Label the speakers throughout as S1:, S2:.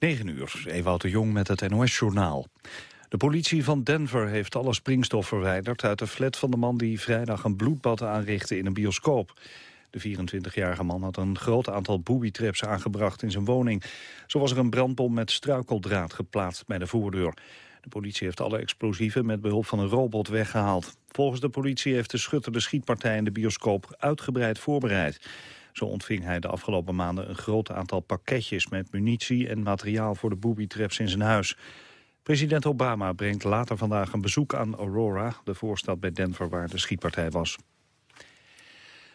S1: 9 uur, Ewout de Jong met het NOS-journaal. De politie van Denver heeft alle springstof verwijderd... uit de flat van de man die vrijdag een bloedbad aanrichtte in een bioscoop. De 24-jarige man had een groot aantal booby-traps aangebracht in zijn woning. Zo was er een brandbom met struikeldraad geplaatst bij de voordeur. De politie heeft alle explosieven met behulp van een robot weggehaald. Volgens de politie heeft de schutter de schietpartij in de bioscoop uitgebreid voorbereid. Zo ontving hij de afgelopen maanden een groot aantal pakketjes met munitie en materiaal voor de booby-traps in zijn huis. President Obama brengt later vandaag een bezoek aan Aurora, de voorstad bij Denver waar de schietpartij was.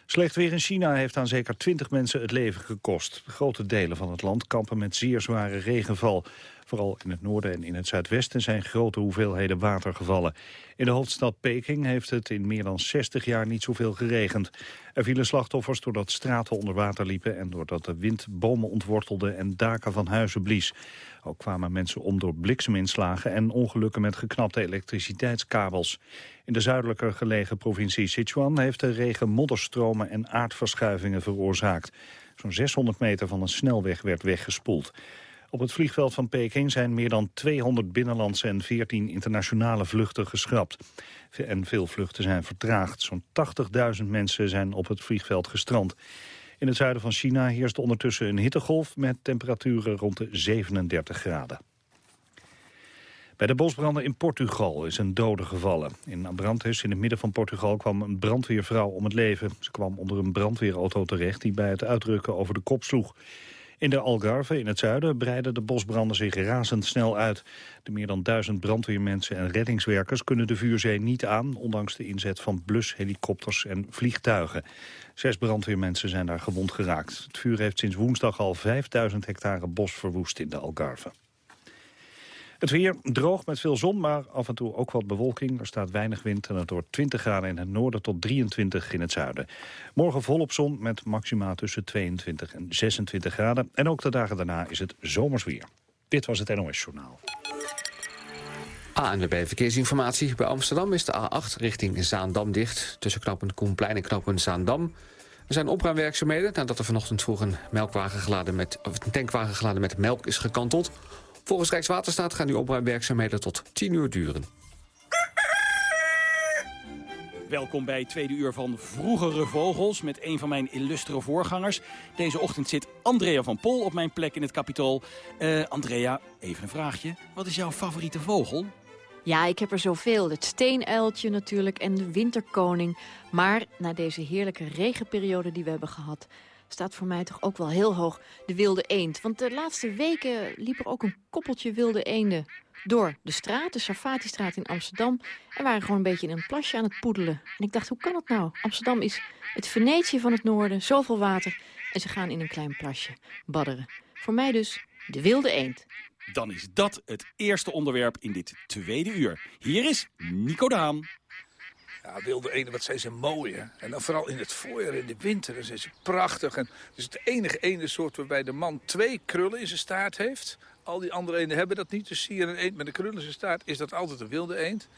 S1: Slecht weer in China heeft aan zeker 20 mensen het leven gekost. Grote delen van het land kampen met zeer zware regenval. Vooral in het noorden en in het zuidwesten zijn grote hoeveelheden water gevallen. In de hoofdstad Peking heeft het in meer dan 60 jaar niet zoveel geregend. Er vielen slachtoffers doordat straten onder water liepen... en doordat de wind bomen ontwortelde en daken van huizen blies. Ook kwamen mensen om door blikseminslagen en ongelukken met geknapte elektriciteitskabels. In de zuidelijker gelegen provincie Sichuan heeft de regen modderstromen en aardverschuivingen veroorzaakt. Zo'n 600 meter van een snelweg werd weggespoeld. Op het vliegveld van Peking zijn meer dan 200 binnenlandse en 14 internationale vluchten geschrapt. En veel vluchten zijn vertraagd. Zo'n 80.000 mensen zijn op het vliegveld gestrand. In het zuiden van China heerst ondertussen een hittegolf met temperaturen rond de 37 graden. Bij de bosbranden in Portugal is een dode gevallen. In Abrantes, in het midden van Portugal, kwam een brandweervrouw om het leven. Ze kwam onder een brandweerauto terecht die bij het uitrukken over de kop sloeg. In de Algarve in het zuiden breiden de bosbranden zich razendsnel uit. De meer dan duizend brandweermensen en reddingswerkers kunnen de vuurzee niet aan... ondanks de inzet van blushelikopters en vliegtuigen. Zes brandweermensen zijn daar gewond geraakt. Het vuur heeft sinds woensdag al 5000 hectare bos verwoest in de Algarve. Het weer droog met veel zon, maar af en toe ook wat bewolking. Er staat weinig wind en het wordt 20 graden in het noorden tot 23 in het zuiden. Morgen volop zon met maxima tussen 22 en 26 graden. En ook de dagen daarna is het zomers weer. Dit was het NOS Journaal.
S2: ANWB Verkeersinformatie. Bij Amsterdam is de A8 richting Zaandam dicht. Tussen knooppunt Koenplein en knooppunt Zaandam. Er zijn opruimwerkzaamheden nadat er vanochtend vroeg een, melkwagen geladen met, of een tankwagen geladen met melk is gekanteld. Volgens Rijkswaterstaat gaan die opruimwerkzaamheden tot 10 uur duren.
S3: Welkom bij het tweede uur van Vroegere Vogels met een van mijn illustere voorgangers. Deze ochtend zit Andrea van Pol op mijn plek in het kapitool. Uh, Andrea, even een vraagje. Wat is jouw favoriete vogel?
S4: Ja, ik heb er zoveel. Het steenuiltje natuurlijk en de winterkoning. Maar na deze heerlijke regenperiode die we hebben gehad staat voor mij toch ook wel heel hoog de wilde eend. Want de laatste weken liep er ook een koppeltje wilde eenden door de straat, de Safati-straat in Amsterdam... en waren gewoon een beetje in een plasje aan het poedelen. En ik dacht, hoe kan het nou? Amsterdam is het Venetië van het noorden, zoveel water... en ze gaan in een klein plasje badderen. Voor mij dus de wilde eend.
S3: Dan is dat het eerste onderwerp in dit tweede uur. Hier is Nico Daan.
S5: Ja, wilde ene, wat zijn ze mooi? En dan vooral in het voorjaar, in de winter, dan zijn ze prachtig. En het is het enige ene soort waarbij de man twee krullen in zijn staart heeft. Al die andere eenden hebben dat niet. Dus zie je een eend met een krul in zijn staart, is dat altijd een wilde eend.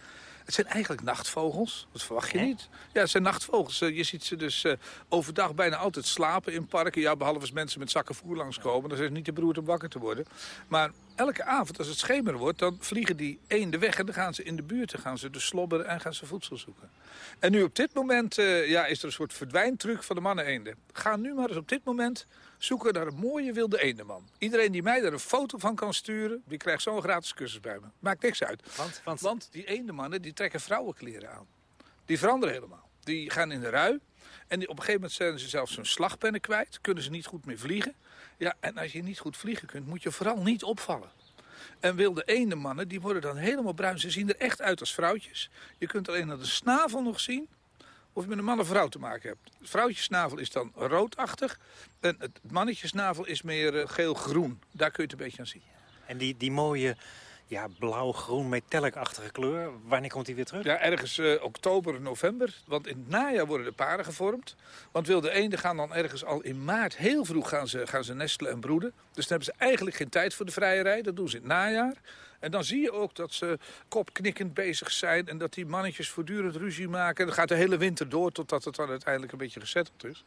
S5: Het zijn eigenlijk nachtvogels. Dat verwacht je niet. Ja, het zijn nachtvogels. Eh, je ziet ze dus uh, overdag bijna altijd slapen in parken. Ja, behalve als mensen met zakken voer langskomen. Dan zijn ze niet te beroerd om wakker te worden. Maar elke avond, als het schemer wordt, dan vliegen die eenden weg. En dan gaan ze in de buurt, dan gaan ze dus slobberen en gaan ze voedsel zoeken. En nu op dit moment uh, ja, is er een soort verdwijntruc van de mannen-eenden. Ga nu maar eens op dit moment zoeken naar een mooie wilde eendeman. Iedereen die mij daar een foto van kan sturen, die krijgt zo'n gratis cursus bij me. Maakt niks uit. Want, want... want die eendemannen die trekken vrouwenkleren aan. Die veranderen helemaal. Die gaan in de rui. En die, op een gegeven moment zijn ze zelfs hun slagpennen kwijt. Kunnen ze niet goed meer vliegen. Ja, en als je niet goed vliegen kunt, moet je vooral niet opvallen. En wilde eendemannen, die worden dan helemaal bruin. Ze zien er echt uit als vrouwtjes. Je kunt alleen aan de snavel nog zien of je met een man of vrouw te maken hebt. Het vrouwtjesnavel is dan roodachtig. En het mannetjesnavel is meer uh, geel-groen. Daar kun je het een beetje aan zien.
S6: En die, die mooie ja, blauw-groen metallic-achtige kleur. Wanneer komt hij weer terug?
S5: Ja, ergens uh, oktober, november. Want in het najaar worden de paren gevormd. Want wilde eenden gaan dan ergens al in maart, heel vroeg gaan ze, gaan ze nestelen en broeden. Dus dan hebben ze eigenlijk geen tijd voor de vrijerij. Dat doen ze in het najaar. En dan zie je ook dat ze kopknikkend bezig zijn... en dat die mannetjes voortdurend ruzie maken. En dat gaat de hele winter door totdat het dan uiteindelijk een beetje gezetteld is.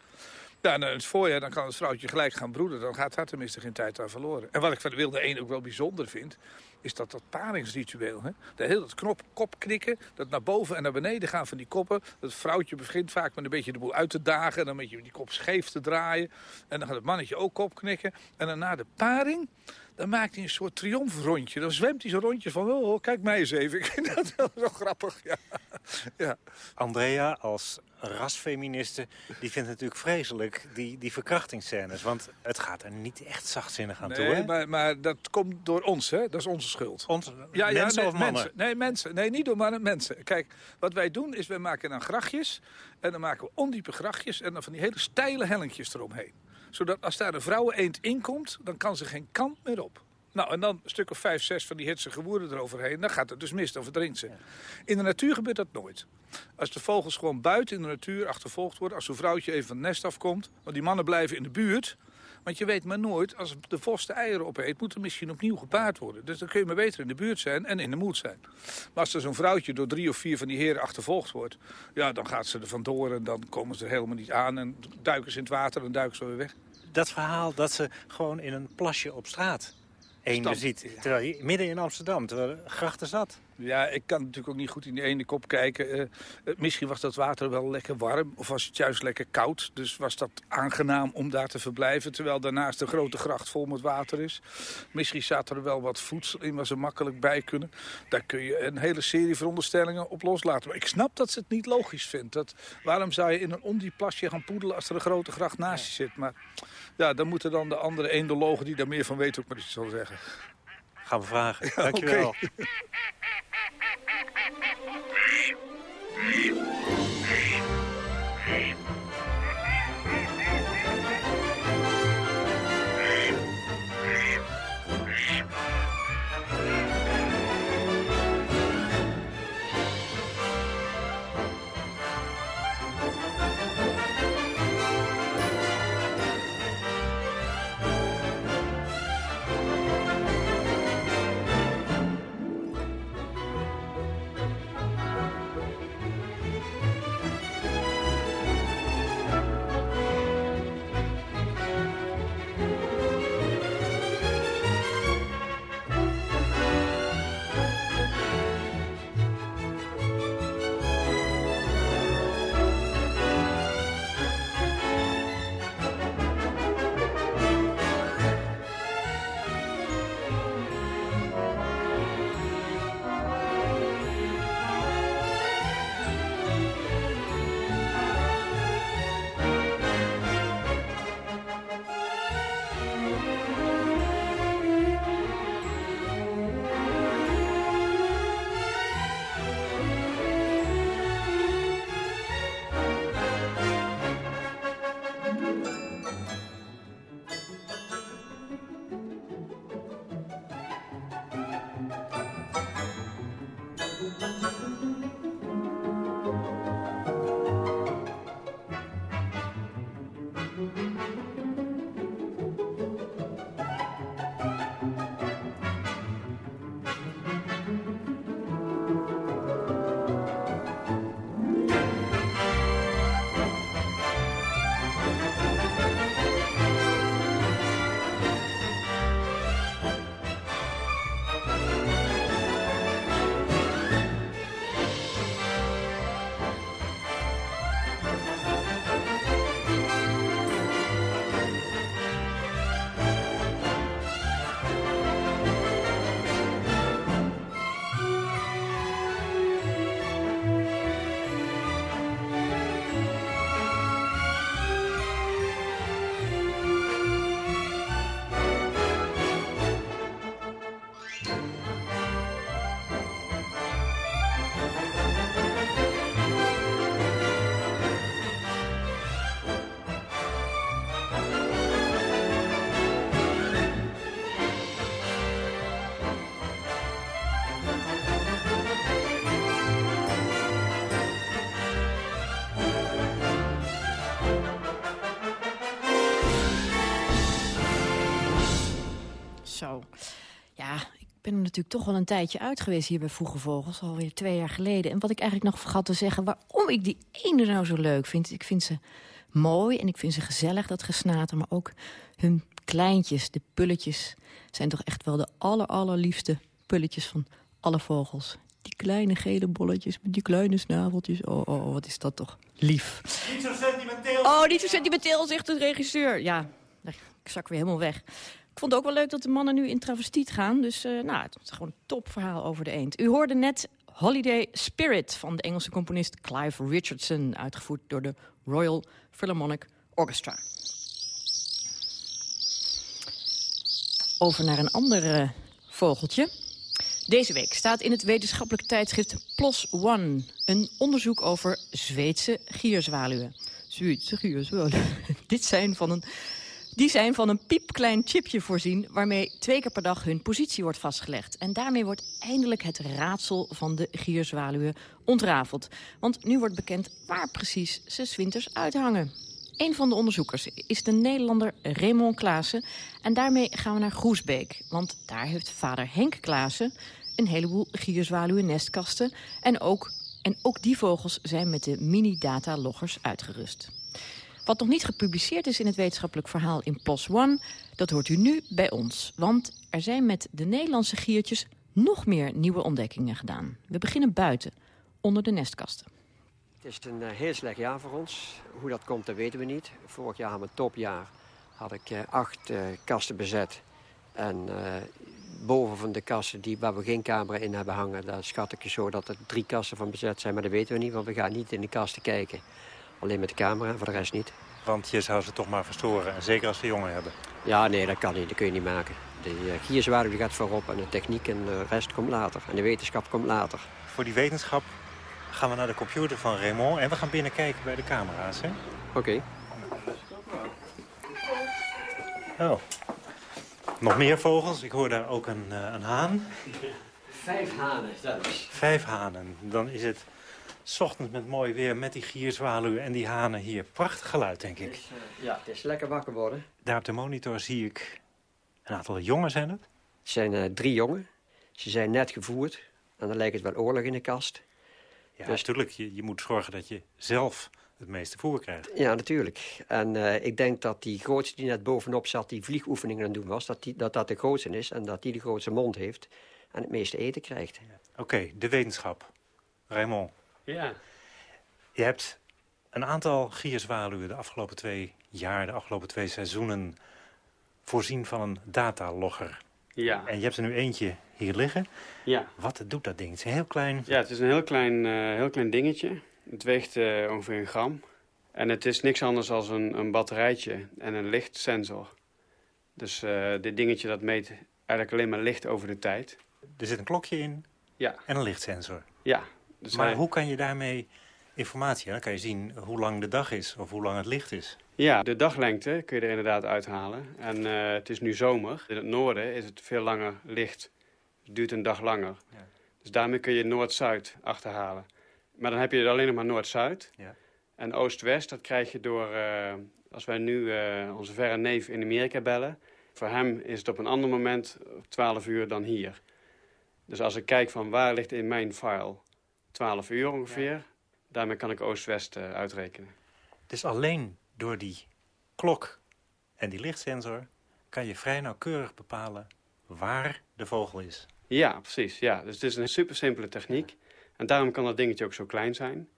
S5: Ja, en in het voorjaar dan kan het vrouwtje gelijk gaan broeden. Dan gaat daar tenminste geen tijd aan verloren. En wat ik van de wilde eend ook wel bijzonder vind... is dat dat paringsritueel. Hè? De hele dat knop, kop knikken, dat naar boven en naar beneden gaan van die koppen. Dat vrouwtje begint vaak met een beetje de boel uit te dagen... en dan met je die kop scheef te draaien. En dan gaat het mannetje ook kop knikken. En dan na de paring dan maakt hij een soort triomfrondje. Dan zwemt hij zo'n rondje van, oh, oh, kijk mij eens even. Ik vind dat wel zo grappig, ja. ja.
S6: Andrea als rasfeministe, die vindt natuurlijk vreselijk, die, die verkrachtingsscènes. Want het gaat er niet echt zachtzinnig aan
S5: nee,
S6: toe, hè?
S5: Maar, maar dat komt door ons, hè? Dat is onze schuld.
S6: Ons,
S5: ja,
S6: mensen
S5: nee,
S6: of mannen?
S5: Mensen. Nee, mensen. Nee, niet door mannen, mensen. Kijk, wat wij doen is, wij maken dan grachtjes. En dan maken we ondiepe grachtjes en dan van die hele steile hellingjes eromheen zodat als daar een vrouwen eend inkomt, dan kan ze geen kant meer op. Nou, en dan een stuk of vijf, zes van die hitsige woorden eroverheen. Dan gaat het dus mis, dan verdrinkt ze. In de natuur gebeurt dat nooit. Als de vogels gewoon buiten in de natuur achtervolgd worden... als zo'n vrouwtje even van het nest afkomt... want die mannen blijven in de buurt... Want je weet maar nooit, als de vos de eieren opeet... moet er misschien opnieuw gepaard worden. Dus dan kun je maar beter in de buurt zijn en in de moed zijn. Maar als er zo'n vrouwtje door drie of vier van die heren achtervolgd wordt... ja, dan gaat ze er vandoor en dan komen ze er helemaal niet aan... en duiken ze in het water en duiken ze weer weg.
S6: Dat verhaal dat ze gewoon in een plasje op straat eenden ziet. Terwijl je, midden in Amsterdam, terwijl grachten zat.
S5: Ja, ik kan natuurlijk ook niet goed in die ene kop kijken. Uh, misschien was dat water wel lekker warm of was het juist lekker koud. Dus was dat aangenaam om daar te verblijven. Terwijl daarnaast een grote gracht vol met water is. Misschien zat er wel wat voedsel in waar ze makkelijk bij kunnen. Daar kun je een hele serie veronderstellingen op loslaten. Maar ik snap dat ze het niet logisch vindt. Dat, waarom zou je in een ondieplasje gaan poedelen als er een grote gracht naast je zit? Maar ja, dan moeten dan de andere eendologen die daar meer van weten ook maar iets zullen zeggen.
S6: Gaan we vragen. Dankjewel. Okay. Hey! Hey! Hey!
S4: Natuurlijk toch wel een tijdje uit geweest hier bij Vroege Vogels. Alweer twee jaar geleden. En wat ik eigenlijk nog vergat te zeggen, waarom ik die ene nou zo leuk vind. Ik vind ze mooi en ik vind ze gezellig, dat gesnater. Maar ook hun kleintjes, de pulletjes, zijn toch echt wel de aller, allerliefste pulletjes van alle vogels. Die kleine gele bolletjes met die kleine snaveltjes. Oh, oh, oh, wat is dat toch lief.
S6: Niet zo sentimenteel.
S4: Oh, niet zo sentimenteel, zegt de regisseur. Ja, ik zak weer helemaal weg. Ik vond het ook wel leuk dat de mannen nu in travestiet gaan. Dus uh, nou, het is gewoon een topverhaal over de eend. U hoorde net Holiday Spirit van de Engelse componist Clive Richardson... uitgevoerd door de Royal Philharmonic Orchestra. Over naar een ander uh, vogeltje. Deze week staat in het wetenschappelijk tijdschrift PLOS ONE... een onderzoek over Zweedse gierzwaluwen. Zweedse gierzwaluwen. Dit zijn van een die zijn van een piepklein chipje voorzien... waarmee twee keer per dag hun positie wordt vastgelegd. En daarmee wordt eindelijk het raadsel van de gierzwaluwen ontrafeld. Want nu wordt bekend waar precies ze zwinters uithangen. Een van de onderzoekers is de Nederlander Raymond Klaassen. En daarmee gaan we naar Groesbeek. Want daar heeft vader Henk Klaassen een heleboel gierzwaluwen nestkasten. En ook, en ook die vogels zijn met de mini-data-loggers uitgerust. Wat nog niet gepubliceerd is in het wetenschappelijk verhaal in PLOS ONE... dat hoort u nu bij ons. Want er zijn met de Nederlandse giertjes nog meer nieuwe ontdekkingen gedaan. We beginnen buiten, onder de nestkasten.
S7: Het is een uh, heel slecht jaar voor ons. Hoe dat komt, dat weten we niet. Vorig jaar, mijn topjaar, had ik uh, acht uh, kasten bezet. En boven van de kasten die, waar we geen camera in hebben hangen... daar schat ik zo dat er drie kasten van bezet zijn. Maar dat weten we niet, want we gaan niet in de kasten kijken. Alleen met de camera, voor de rest niet.
S6: Want je zou ze toch maar verstoren, en zeker als ze jongen hebben.
S7: Ja, nee, dat kan niet. Dat kun je niet maken. De gierzwaarde die gaat voorop en de techniek en de rest komt later. En de wetenschap komt later.
S6: Voor die wetenschap gaan we naar de computer van Raymond... en we gaan binnenkijken bij de camera's, hè?
S7: Oké. Okay.
S6: Oh. Nog meer vogels. Ik hoor daar ook een, uh, een haan.
S7: Vijf hanen, dat is.
S6: Vijf hanen. Dan is het S ochtends met mooi weer, met die gierzwaluwen en die hanen hier. Prachtig geluid, denk ik.
S7: Het is, uh, ja, het is lekker wakker worden.
S6: Daar op de monitor zie ik een aantal jongen zijn het?
S7: Het zijn uh, drie jongen. Ze zijn net gevoerd. En dan lijkt het wel oorlog in de kast.
S6: Ja, dus... natuurlijk. Je, je moet zorgen dat je zelf het meeste voer krijgt.
S7: Ja, natuurlijk. En uh, ik denk dat die grootste die net bovenop zat... die vliegoefeningen aan doen was, dat, die, dat dat de grootste is... en dat die de grootste mond heeft en het meeste eten krijgt.
S6: Ja. Oké, okay, de wetenschap. Raymond.
S8: Ja.
S6: Je hebt een aantal gierzwaluwen de afgelopen twee jaar, de afgelopen twee seizoenen... voorzien van een datalogger.
S8: Ja.
S6: En je hebt er nu eentje hier liggen.
S8: Ja.
S6: Wat doet dat ding? Het is een heel klein...
S8: Ja, het is een heel klein, uh, heel klein dingetje. Het weegt uh, ongeveer een gram. En het is niks anders dan een, een batterijtje en een lichtsensor. Dus uh, dit dingetje dat meet eigenlijk alleen maar licht over de tijd.
S6: Er zit een klokje in
S8: ja.
S6: en een lichtsensor.
S8: Ja,
S6: dus maar hij... hoe kan je daarmee informatie... Dan kan je zien hoe lang de dag is of hoe lang het licht is.
S8: Ja, de daglengte kun je er inderdaad uithalen. En uh, het is nu zomer. In het noorden is het veel langer licht. Het duurt een dag langer. Ja. Dus daarmee kun je Noord-Zuid achterhalen. Maar dan heb je alleen nog maar Noord-Zuid.
S6: Ja.
S8: En Oost-West, dat krijg je door... Uh, als wij nu uh, onze verre neef in Amerika bellen... voor hem is het op een ander moment 12 uur dan hier. Dus als ik kijk van waar ligt in mijn file 12 uur ongeveer. Ja. Daarmee kan ik Oost-West uh, uitrekenen.
S6: Dus alleen door die klok en die lichtsensor... kan je vrij nauwkeurig bepalen waar de vogel is.
S8: Ja, precies. Ja. Dus het is een super simpele techniek. Ja. En daarom kan dat dingetje ook zo klein zijn.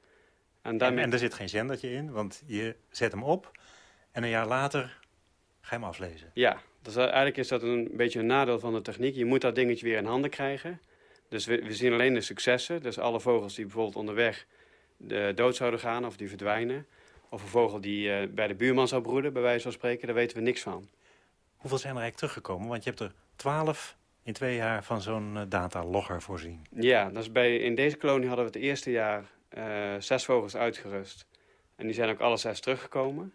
S6: En, daarmee... en, en er zit geen zendertje in, want je zet hem op... en een jaar later ga je hem aflezen.
S8: Ja, dus eigenlijk is dat een beetje een nadeel van de techniek. Je moet dat dingetje weer in handen krijgen... Dus we, we, zien alleen de successen. Dus alle vogels die bijvoorbeeld onderweg de dood zouden gaan of die verdwijnen. Of een vogel die uh, bij de buurman zou broeden, bij wijze van spreken. Daar weten we niks van.
S6: Hoeveel zijn er eigenlijk teruggekomen? Want je hebt er twaalf in twee jaar van zo'n uh, datalogger voorzien.
S8: Ja, dat is bij, in deze kolonie hadden we het eerste jaar uh, zes vogels uitgerust. En die zijn ook alle zes teruggekomen.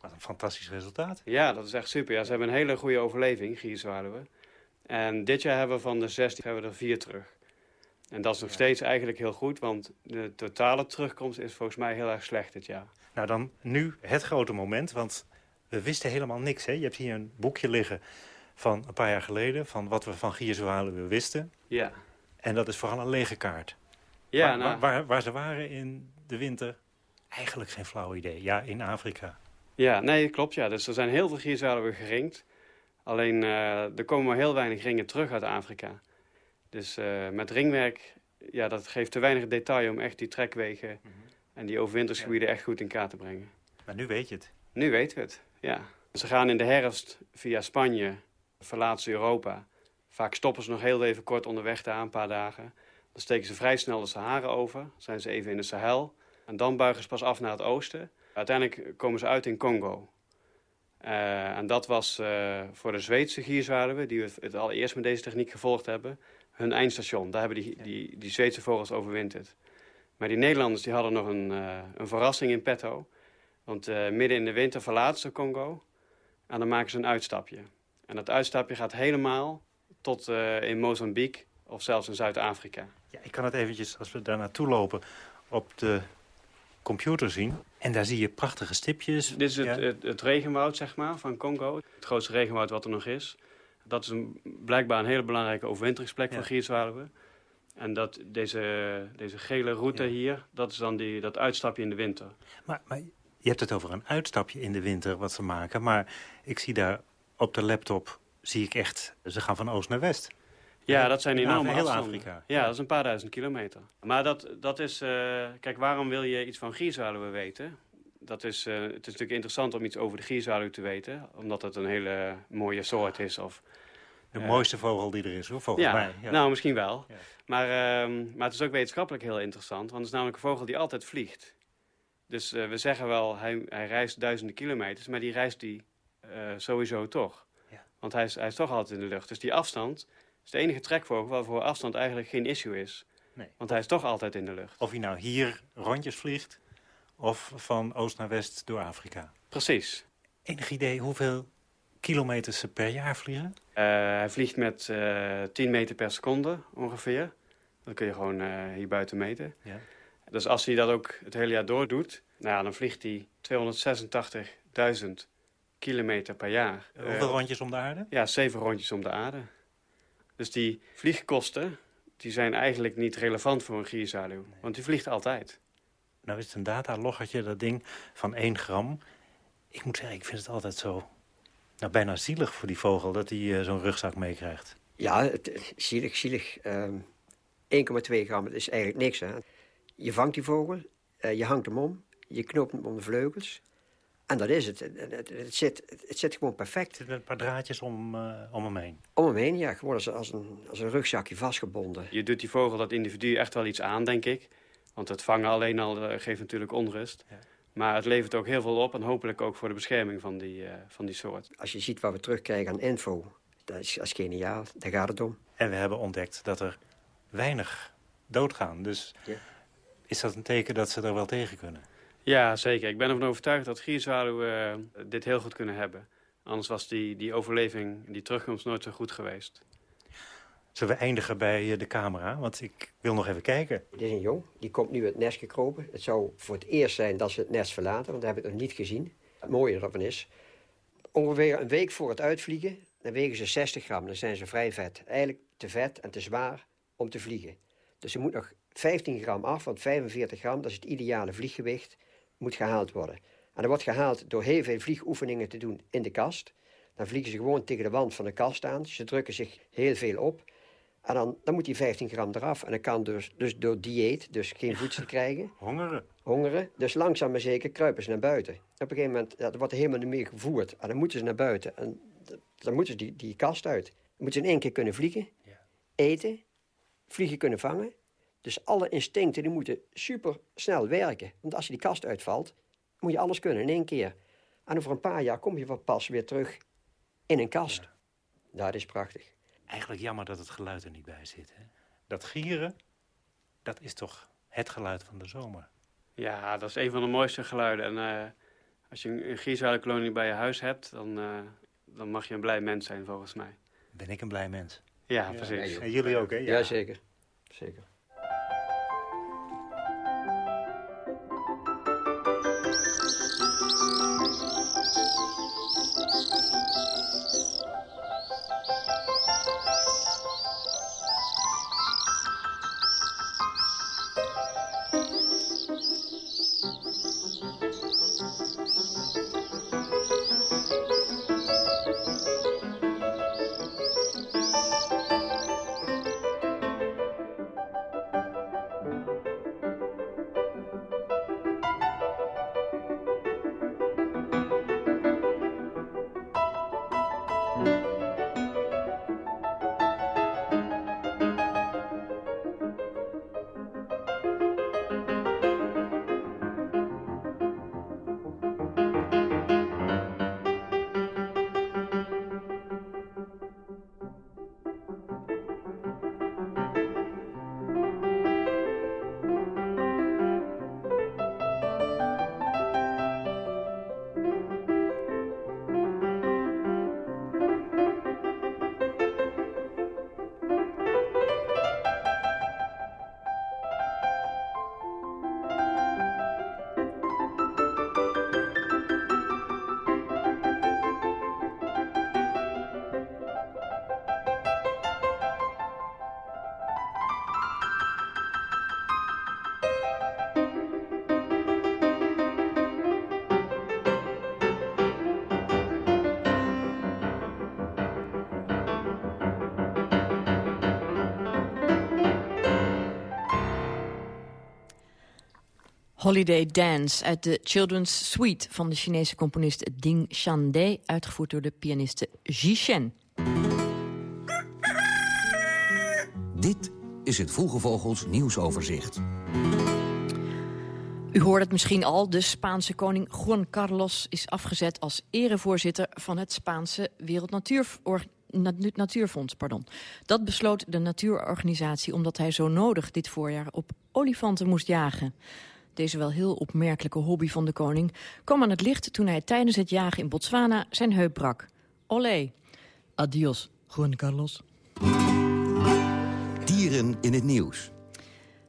S6: Wat een fantastisch resultaat.
S8: Ja, dat is echt super. Ja, ze hebben een hele goede overleving, gierzwaluwen. En dit jaar hebben we van de 16 hebben we er vier terug. En dat is nog steeds eigenlijk heel goed, want de totale terugkomst is volgens mij heel erg slecht dit jaar.
S6: Nou dan nu het grote moment, want we wisten helemaal niks. Hè? Je hebt hier een boekje liggen van een paar jaar geleden... van wat we van gierzwaluwen wisten.
S8: Ja.
S6: En dat is vooral een lege kaart.
S8: Ja,
S6: waar,
S8: nou...
S6: waar, waar, ze waren in de winter eigenlijk geen flauw idee. Ja, in Afrika.
S8: Ja, nee, klopt. Ja. Dus er zijn heel veel gierzwaluwen geringd. Alleen uh, er komen maar heel weinig ringen terug uit Afrika. Dus uh, met ringwerk, ja, dat geeft te weinig detail om echt die trekwegen mm -hmm. en die overwintersgebieden echt goed in kaart te brengen.
S6: Maar nu weet je het.
S8: Nu weten we het, ja. Ze gaan in de herfst via Spanje, verlaten ze Europa. Vaak stoppen ze nog heel even kort onderweg daar, een paar dagen. Dan steken ze vrij snel de Sahara over, zijn ze even in de Sahel. En dan buigen ze pas af naar het oosten. Uiteindelijk komen ze uit in Congo. Uh, en dat was uh, voor de Zweedse gierzwaluwen, die het allereerst met deze techniek gevolgd hebben, hun eindstation. Daar hebben die, die, die Zweedse vogels overwinterd. Maar die Nederlanders die hadden nog een, uh, een verrassing in petto. Want midden in de winter verlaten ze Congo en dan maken ze een uitstapje. En dat uitstapje gaat helemaal tot in Mozambique of zelfs in Zuid-Afrika.
S6: Ja, ik kan het eventjes, als we daar naartoe lopen, op de computer zien. En daar zie je prachtige stipjes.
S8: Dit is het, ja. het, het, regenwoud zeg maar, van Congo. Het grootste regenwoud wat er nog is. Dat is een, blijkbaar een hele belangrijke overwinteringsplek ja. voor gierzwaluwen. En dat, deze, deze gele route ja. hier, dat is dan die, dat uitstapje in de winter.
S6: Maar, maar je hebt het over een uitstapje in de winter wat ze maken. Maar ik zie daar op de laptop, zie ik echt, ze gaan van oost naar west.
S8: Ja, dat zijn enorme
S6: heel
S8: afstanden.
S6: Afrika.
S8: Ja, dat is een paar duizend kilometer. Maar dat, dat is... Uh, kijk, waarom wil je iets van gierzwaluwen weten? Dat is, uh, het is natuurlijk interessant om iets over de gierzwaluw te weten. Omdat het een hele mooie soort is. Of,
S6: de uh, mooiste vogel die er is, hoor, volgens
S8: ja,
S6: mij.
S8: Ja. Nou, misschien wel. Ja. Maar, uh, maar het is ook wetenschappelijk heel interessant. Want het is namelijk een vogel die altijd vliegt. Dus we zeggen wel, hij, hij reist duizenden kilometers. Maar die reist die sowieso toch. Want hij is, hij is toch altijd in de lucht. Dus die afstand is de enige trekvogel waarvoor afstand eigenlijk geen issue is.
S6: Nee.
S8: Want hij is toch altijd in de lucht.
S6: Of hij nou hier rondjes vliegt of van oost naar west door Afrika.
S8: Precies.
S6: Enig idee hoeveel kilometers ze per jaar vliegen?
S8: Uh, hij vliegt met uh, 10 meter per seconde ongeveer. Dat kun je gewoon uh, hier buiten meten.
S6: Ja.
S8: Dus als hij dat ook het hele jaar door doet, nou ja, dan vliegt hij 286.000 kilometer per jaar.
S6: Hoeveel rondjes om de aarde?
S8: Ja, zeven rondjes om de aarde. Dus die vliegkosten die zijn eigenlijk niet relevant voor een gierzwaluw. Nee. Want die vliegt altijd.
S6: Nou is het een dataloggertje, dat ding, van 1 gram. Ik moet zeggen, ik vind het altijd zo... Nou, bijna zielig voor die vogel dat hij uh, zo'n rugzak meekrijgt.
S7: Ja, het, zielig, zielig. Um, 1,2 gram, dat is eigenlijk niks. Hè. Je vangt die vogel, uh, je hangt hem om, je knoopt hem om de vleugels... En dat is het. Het, het, het, zit, het zit gewoon perfect.
S6: Zit met een paar draadjes om, uh, om hem heen?
S7: Om hem heen, ja. Gewoon als, als, een, als een rugzakje vastgebonden.
S8: Je doet die vogel, dat individu, echt wel iets aan, denk ik. Want het vangen alleen al uh, geeft natuurlijk onrust. Ja. Maar het levert ook heel veel op en hopelijk ook voor de bescherming van die, uh, van die soort.
S7: Als je ziet wat we terugkrijgen aan info, dat is, dat is geniaal. Daar gaat het om.
S6: En we hebben ontdekt dat er weinig doodgaan. Dus ja. is dat een teken dat ze er wel tegen kunnen?
S8: Ja, zeker. Ik ben ervan overtuigd dat gierzwaluwen uh, dit heel goed kunnen hebben. Anders was die, die overleving, die terugkomst nooit zo goed geweest.
S6: Zullen we eindigen bij de camera? Want ik wil nog even kijken.
S7: Dit is een jong. Die komt nu het nest gekropen. Het zou voor het eerst zijn dat ze het nest verlaten, want dat heb ik nog niet gezien. Het mooie ervan is, ongeveer een week voor het uitvliegen, dan wegen ze 60 gram. Dan zijn ze vrij vet. Eigenlijk te vet en te zwaar om te vliegen. Dus ze moet nog 15 gram af, want 45 gram, dat is het ideale vlieggewicht moet gehaald worden. En dat wordt gehaald door heel veel vliegoefeningen te doen in de kast. Dan vliegen ze gewoon tegen de wand van de kast aan. Ze drukken zich heel veel op. En dan, dan moet die 15 gram eraf. En dan kan dus, dus door dieet, dus geen voedsel krijgen.
S6: Hongeren.
S7: Hongeren. Dus langzaam maar zeker kruipen ze naar buiten. Op een gegeven moment ja, wordt er helemaal niet meer gevoerd. En dan moeten ze naar buiten. En dan moeten ze die, die kast uit. Dan moeten ze in één keer kunnen vliegen.
S6: Ja.
S7: Eten. Vliegen kunnen vangen. Dus alle instincten die moeten super snel werken. Want als je die kast uitvalt, moet je alles kunnen in één keer. En over een paar jaar kom je pas weer terug in een kast. Ja. Dat is prachtig.
S6: Eigenlijk jammer dat het geluid er niet bij zit. Hè? Dat gieren, dat is toch het geluid van de zomer?
S8: Ja, dat is een van de mooiste geluiden. En uh, als je een gierzwaluwkolonie bij je huis hebt, dan, uh, dan mag je een blij mens zijn volgens mij.
S6: Ben ik een blij mens?
S8: Ja, ja precies.
S6: En jullie ook, hè?
S7: Ja, ja zeker. Zeker.
S4: Holiday Dance uit de Children's Suite van de Chinese componist Ding Shan uitgevoerd door de pianiste Ji Shen.
S9: Dit is het Vroege Vogels nieuwsoverzicht.
S4: U hoort het misschien al, de Spaanse koning Juan Carlos is afgezet als erevoorzitter van het Spaanse Wereldnatuurfonds. Pardon. Dat besloot de natuurorganisatie omdat hij zo nodig dit voorjaar op olifanten moest jagen. Deze wel heel opmerkelijke hobby van de koning kwam aan het licht toen hij tijdens het jagen in Botswana zijn heup brak. Olé. Adios, Juan Carlos.
S9: Dieren in het nieuws.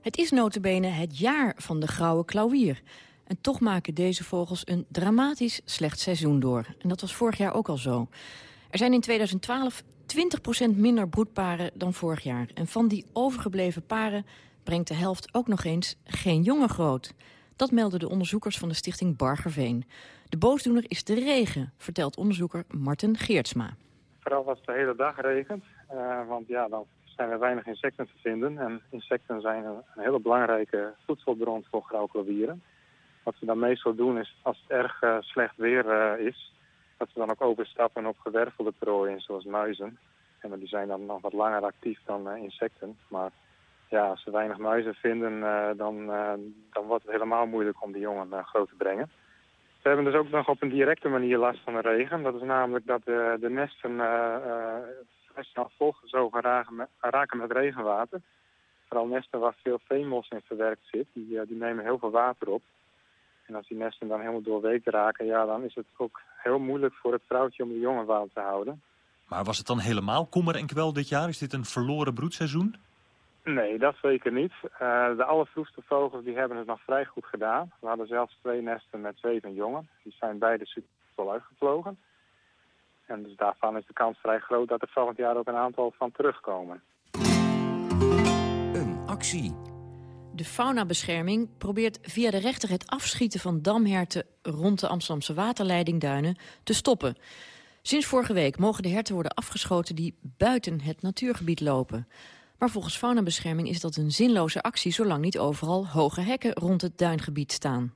S4: Het is notabene het jaar van de grauwe klauwier. En toch maken deze vogels een dramatisch slecht seizoen door. En dat was vorig jaar ook al zo. Er zijn in 2012 20% minder broedparen dan vorig jaar. En van die overgebleven paren brengt de helft ook nog eens geen jongen groot. Dat melden de onderzoekers van de stichting Bargerveen. De boosdoener is de regen, vertelt onderzoeker Martin Geertsma.
S10: Vooral als het de hele dag regent. Uh, want ja, dan zijn er weinig insecten te vinden. En insecten zijn een, hele belangrijke voedselbron voor grauwklavieren. Wat ze dan meestal doen is, als het erg uh, slecht weer uh, is... dat ze dan ook overstappen op gewervelde prooien, zoals muizen. En die zijn dan nog wat langer actief dan insecten. Maar ja, als ze weinig muizen vinden, dan, dan wordt het helemaal moeilijk om die jongen groot te brengen. Ze hebben dus ook nog op een directe manier last van de regen. Dat is namelijk dat de, de nesten vrij snel volgezogen raken met, raken met regenwater. Vooral nesten waar veel veenmos in verwerkt zit, die, die nemen heel veel water op. En als die nesten dan helemaal doorweekt raken, ja, dan is het ook heel moeilijk voor het vrouwtje om de jongen warm te houden.
S11: Maar was het dan helemaal kommer en kwel dit jaar? Is dit een verloren broedseizoen?
S10: Nee, dat zeker niet. Uh, de allervroegste vogels die hebben het nog vrij goed gedaan. We hadden zelfs twee nesten met zeven jongen. Die zijn beide succesvol uitgevlogen. En dus daarvan is de kans vrij groot dat er volgend jaar ook een aantal van terugkomen.
S9: Een actie.
S4: De faunabescherming probeert via de rechter het afschieten van damherten rond de Amsterdamse waterleidingduinen te stoppen. Sinds vorige week mogen de herten worden afgeschoten die buiten het natuurgebied lopen. Maar volgens faunabescherming is dat een zinloze actie zolang niet overal hoge hekken rond het duingebied staan.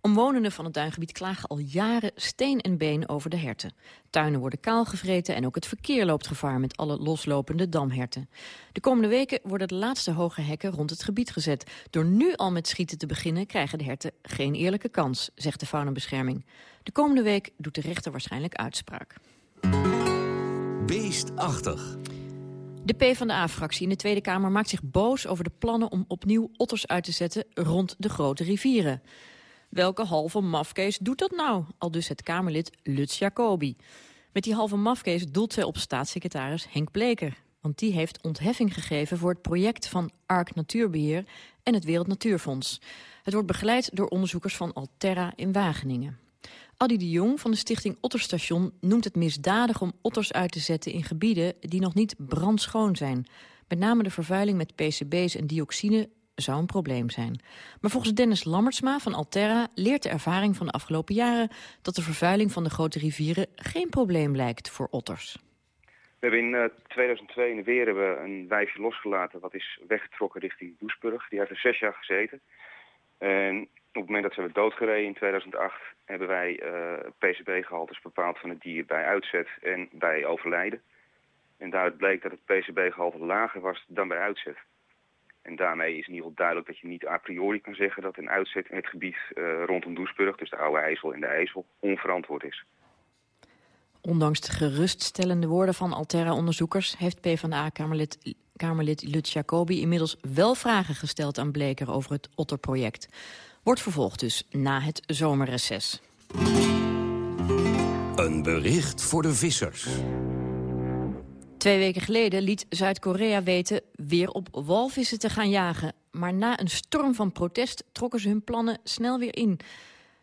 S4: Omwonenden van het duingebied klagen al jaren steen en been over de herten. Tuinen worden kaalgevreten en ook het verkeer loopt gevaar met alle loslopende damherten. De komende weken worden de laatste hoge hekken rond het gebied gezet. Door nu al met schieten te beginnen krijgen de herten geen eerlijke kans, zegt de faunabescherming. De komende week doet de rechter waarschijnlijk uitspraak.
S9: Beestachtig.
S4: De PvdA-fractie in de Tweede Kamer maakt zich boos over de plannen om opnieuw otters uit te zetten rond de grote rivieren. Welke halve mafkees doet dat nou? Al dus het Kamerlid Lutz Jacobi. Met die halve mafkees doelt zij op staatssecretaris Henk Bleker. Want die heeft ontheffing gegeven voor het project van Ark Natuurbeheer en het Wereld Natuurfonds. Het wordt begeleid door onderzoekers van Alterra in Wageningen. Adi de Jong van de stichting Otterstation noemt het misdadig om otters uit te zetten in gebieden die nog niet brandschoon zijn. Met name de vervuiling met PCB's en dioxine zou een probleem zijn. Maar volgens Dennis Lammertsma van Alterra leert de ervaring van de afgelopen jaren... dat de vervuiling van de grote rivieren geen probleem lijkt voor otters.
S12: We hebben in 2002 eh, in de Weer hebben een wijfje losgelaten... wat is weggetrokken richting Doesburg. Die heeft er zes jaar gezeten. En op het moment dat ze hebben doodgereden in 2008... hebben wij eh, PCB-gehaltes bepaald van het dier bij uitzet en bij overlijden. En daaruit bleek dat het PCB-gehalte lager was dan bij uitzet. En daarmee is in ieder geval duidelijk dat je niet a priori kan zeggen dat een uitzet in het gebied uh, rondom Doesburg, dus de Oude IJssel en de IJssel, onverantwoord is.
S4: Ondanks de geruststellende woorden van Alterra-onderzoekers... heeft PvdA-Kamerlid Kamerlid Lutz Jacobi inmiddels wel vragen gesteld aan Bleker over het Otterproject. Wordt vervolgd dus na het zomerreces.
S9: Een bericht voor de vissers.
S4: Twee weken geleden liet Zuid-Korea weten weer op walvissen te gaan jagen. Maar na een storm van protest trokken ze hun plannen snel weer in.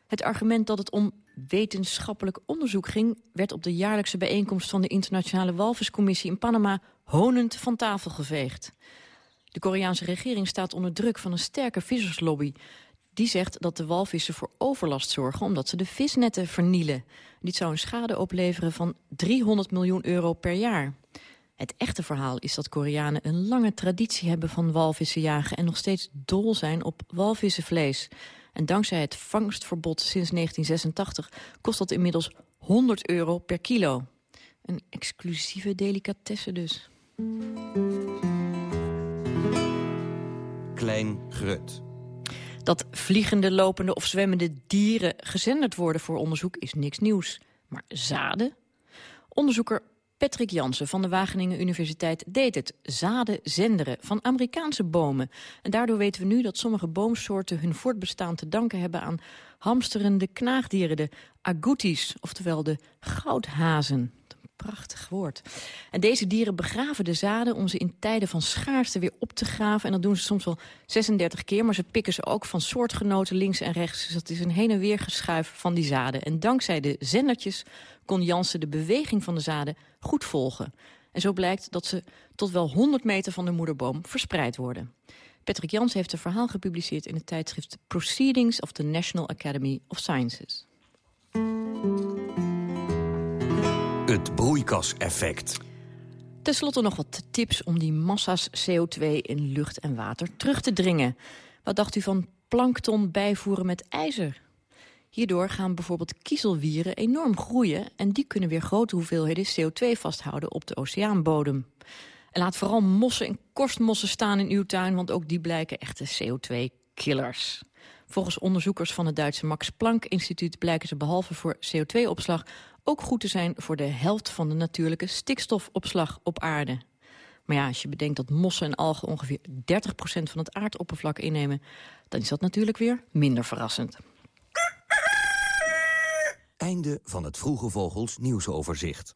S4: Het argument dat het om wetenschappelijk onderzoek ging... werd op de jaarlijkse bijeenkomst van de Internationale Walviscommissie in Panama... honend van tafel geveegd. De Koreaanse regering staat onder druk van een sterke visserslobby. Die zegt dat de walvissen voor overlast zorgen omdat ze de visnetten vernielen. Dit zou een schade opleveren van 300 miljoen euro per jaar. Het echte verhaal is dat Koreanen een lange traditie hebben van walvissenjagen... en nog steeds dol zijn op walvissenvlees. En dankzij het vangstverbod sinds 1986 kost dat inmiddels 100 euro per kilo. Een exclusieve delicatesse dus.
S9: Klein Grut.
S4: Dat vliegende, lopende of zwemmende dieren gezenderd worden voor onderzoek is niks nieuws. Maar zaden? Onderzoeker Patrick Jansen van de Wageningen Universiteit deed het. Zaden zenderen van Amerikaanse bomen. En daardoor weten we nu dat sommige boomsoorten hun voortbestaan te danken hebben aan hamsterende knaagdieren, de agoutis, oftewel de goudhazen. Prachtig woord. En deze dieren begraven de zaden om ze in tijden van schaarste weer op te graven. En dat doen ze soms wel 36 keer, maar ze pikken ze ook van soortgenoten links en rechts. Dus dat is een heen en weer geschuif van die zaden. En dankzij de zendertjes kon Jansen de beweging van de zaden goed volgen. En zo blijkt dat ze tot wel 100 meter van de moederboom verspreid worden. Patrick Jans heeft een verhaal gepubliceerd in het tijdschrift Proceedings of the National Academy of Sciences.
S9: Het broeikaseffect.
S4: Ten slotte nog wat tips om die massa's CO2 in lucht en water terug te dringen. Wat dacht u van plankton bijvoeren met ijzer? Hierdoor gaan bijvoorbeeld kiezelwieren enorm groeien... en die kunnen weer grote hoeveelheden CO2 vasthouden op de oceaanbodem. En laat vooral mossen en korstmossen staan in uw tuin... want ook die blijken echte CO2-killers. Volgens onderzoekers van het Duitse Max Planck Instituut... blijken ze behalve voor CO2-opslag ook goed te zijn voor de helft van de natuurlijke stikstofopslag op aarde. Maar ja, als je bedenkt dat mossen en algen ongeveer 30% van het aardoppervlak innemen... dan is dat natuurlijk weer minder verrassend.
S9: Einde van het Vroege Vogels nieuwsoverzicht.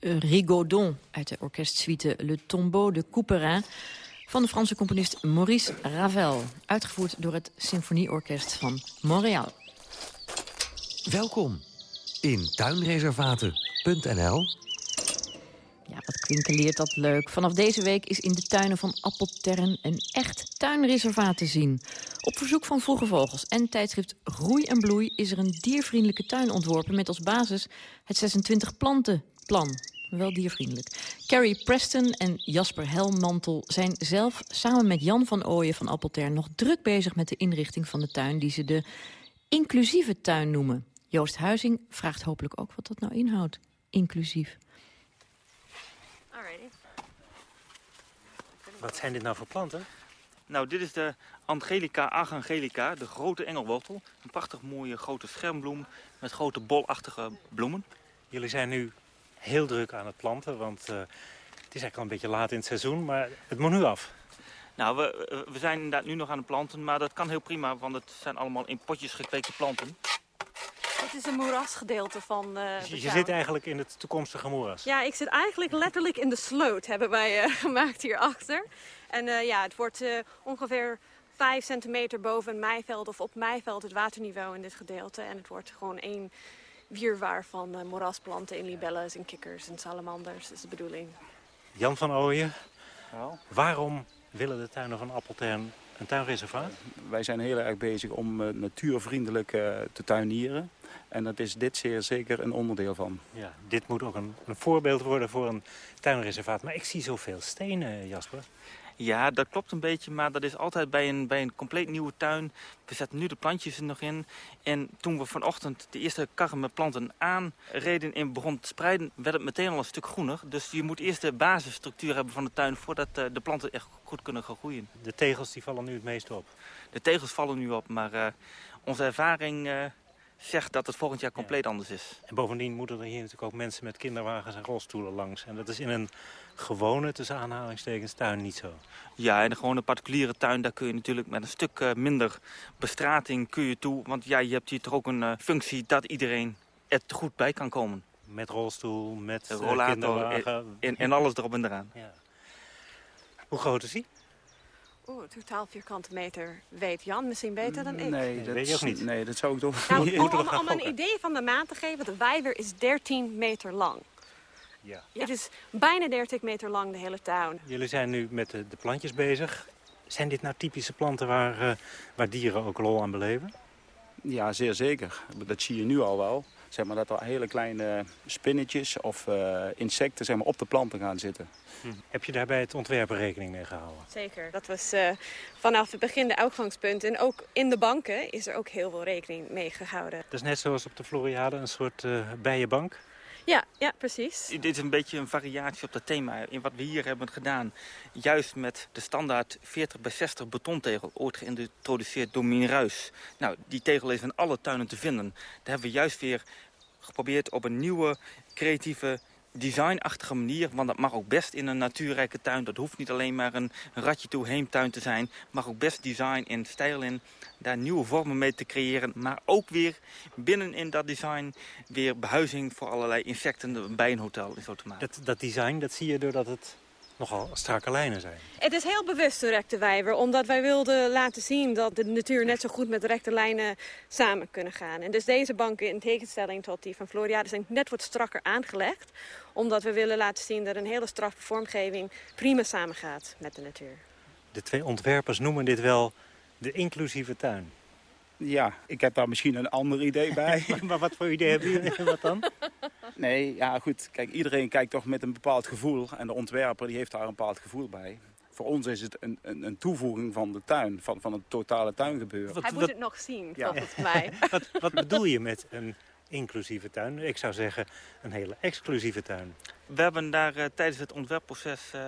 S4: Rigaudon uit de orkestsuite Le Tombeau de Couperin van de Franse componist Maurice Ravel, uitgevoerd door het Symfonieorkest van Montreal.
S9: Welkom in tuinreservaten.nl.
S4: Ja, wat kwinkeleert dat leuk. Vanaf deze week is in de tuinen van Appeltern een echt tuinreservaat te zien. Op verzoek van Vroege Vogels en tijdschrift Groei en Bloei... is er een diervriendelijke tuin ontworpen met als basis het 26 planten plan. Wel diervriendelijk. Carrie Preston en Jasper Helmantel zijn zelf samen met Jan van Ooyen van Appeltern... nog druk bezig met de inrichting van de tuin die ze de inclusieve tuin noemen. Joost Huizing vraagt hopelijk ook wat dat nou inhoudt. Inclusief.
S6: Wat zijn dit nou voor planten?
S13: Nou, dit is de Angelica agangelica, de grote engelwortel. Een prachtig mooie grote schermbloem met grote bolachtige bloemen.
S6: Jullie zijn nu heel druk aan het planten, want uh, het is eigenlijk al een beetje laat in het seizoen, maar het moet nu af.
S13: Nou, we, we zijn inderdaad nu nog aan het planten, maar dat kan heel prima, want het zijn allemaal in potjes gekweekte planten.
S14: Dit is een moerasgedeelte van uh,
S6: dus je, je zit eigenlijk in het toekomstige moeras?
S14: Ja, ik zit eigenlijk letterlijk in de sloot, hebben wij uh, gemaakt hierachter. En uh, ja, het wordt ongeveer 5 centimeter boven het mijveld of op mijveld het waterniveau in dit gedeelte. En het wordt gewoon één wierwaar van uh, moerasplanten en libelles en kikkers en salamanders. Dat is de bedoeling.
S6: Jan van Ooyen, ja. waarom willen de tuinen van Appeltern een tuinreservaat?
S15: Wij zijn heel erg bezig om uh, natuurvriendelijk uh, te tuinieren. En dat is dit zeer zeker een onderdeel van.
S6: Ja, dit moet ook een, een voorbeeld worden voor een tuinreservaat. Maar ik zie zoveel stenen, Jasper.
S13: Ja, dat klopt een beetje, maar dat is altijd bij een, bij een compleet nieuwe tuin. We zetten nu de plantjes er nog in. En toen we vanochtend de eerste karren met planten aanreden en begon te spreiden, werd het meteen al een stuk groener. Dus je moet eerst de basisstructuur hebben van de tuin voordat uh, de planten echt goed kunnen gaan groeien.
S6: De tegels die vallen nu het meest op?
S13: De tegels vallen nu op, maar uh, onze ervaring uh, zegt dat het volgend jaar compleet
S6: ja.
S13: anders is.
S6: En bovendien moeten er hier natuurlijk ook mensen met kinderwagens en rolstoelen langs. En dat is in een gewone, tussen aanhalingstekens, tuin niet zo.
S13: Ja, in een gewone particuliere tuin, daar kun je natuurlijk met een stuk uh, minder bestrating kun je toe. Want ja, je hebt hier toch ook een uh, functie dat iedereen er goed bij kan komen.
S6: Met rolstoel, met
S13: rollator
S6: kinderwagen.
S13: En, en, alles erop en eraan.
S6: Ja. Hoe groot is hij?
S14: Oeh, totaal vierkante meter weet Jan misschien beter dan ik.
S15: Nee, dat
S6: weet je ook niet.
S15: Nee, dat zou ik toch
S14: nou, om, om, om een idee van de maat te geven, de wijver is 13 meter lang.
S6: Ja.
S14: Het is bijna 30 meter lang, de hele tuin.
S6: Jullie zijn nu met de, de plantjes bezig. Zijn dit nou typische planten waar, uh, waar dieren ook lol aan beleven?
S15: Ja, zeer zeker. Dat zie je nu al wel. Zeg maar dat er hele kleine spinnetjes of uh, insecten zeg maar, op de planten gaan zitten.
S6: Hm. Heb je daar bij het ontwerpen rekening mee gehouden?
S14: Zeker. Dat was uh, vanaf het begin de uitgangspunt. En ook in de banken is er ook heel veel rekening mee gehouden.
S6: Dat is net zoals op de Floriade, een soort uh, bijenbank?
S14: Ja, ja, precies.
S13: Dit is een beetje een variatie op dat thema. In wat we hier hebben gedaan, juist met de standaard 40 bij 60 betontegel, ooit geïntroduceerd door Minruis. Nou, die tegel is in alle tuinen te vinden. Daar hebben we juist weer geprobeerd op een nieuwe, creatieve, designachtige manier. Want dat mag ook best in een natuurrijke tuin. Dat hoeft niet alleen maar een ratje toe heemtuin te zijn. mag ook best design en stijl in. Daar nieuwe vormen mee te creëren. Maar ook weer binnen in dat design weer behuizing voor allerlei insecten bij een hotel is automaat.
S6: Dat, dat design, dat zie je doordat het nogal strakke lijnen zijn.
S14: Het is heel bewust een rechte wijver, omdat wij wilden laten zien dat de natuur net zo goed met rechte lijnen samen kunnen gaan. En dus deze banken, in tegenstelling tot die van Floriade, zijn net wat strakker aangelegd. Omdat we willen laten zien dat een hele straffe vormgeving prima samengaat met de natuur.
S6: De twee ontwerpers noemen dit wel de inclusieve tuin.
S15: Ja, ik heb daar misschien een ander idee bij.
S6: maar wat voor idee hebben jullie? Wat dan?
S15: Nee, ja goed. Kijk, iedereen kijkt toch met een bepaald gevoel. En de ontwerper die heeft daar een bepaald gevoel bij. Voor ons is het een, een, een toevoeging van de tuin, van, van het totale tuingebeuren.
S14: Hij moet het nog zien, ja. volgens mij.
S6: wat, wat bedoel je met een inclusieve tuin? Ik zou zeggen een hele exclusieve tuin.
S13: We hebben daar uh, tijdens het ontwerpproces, uh,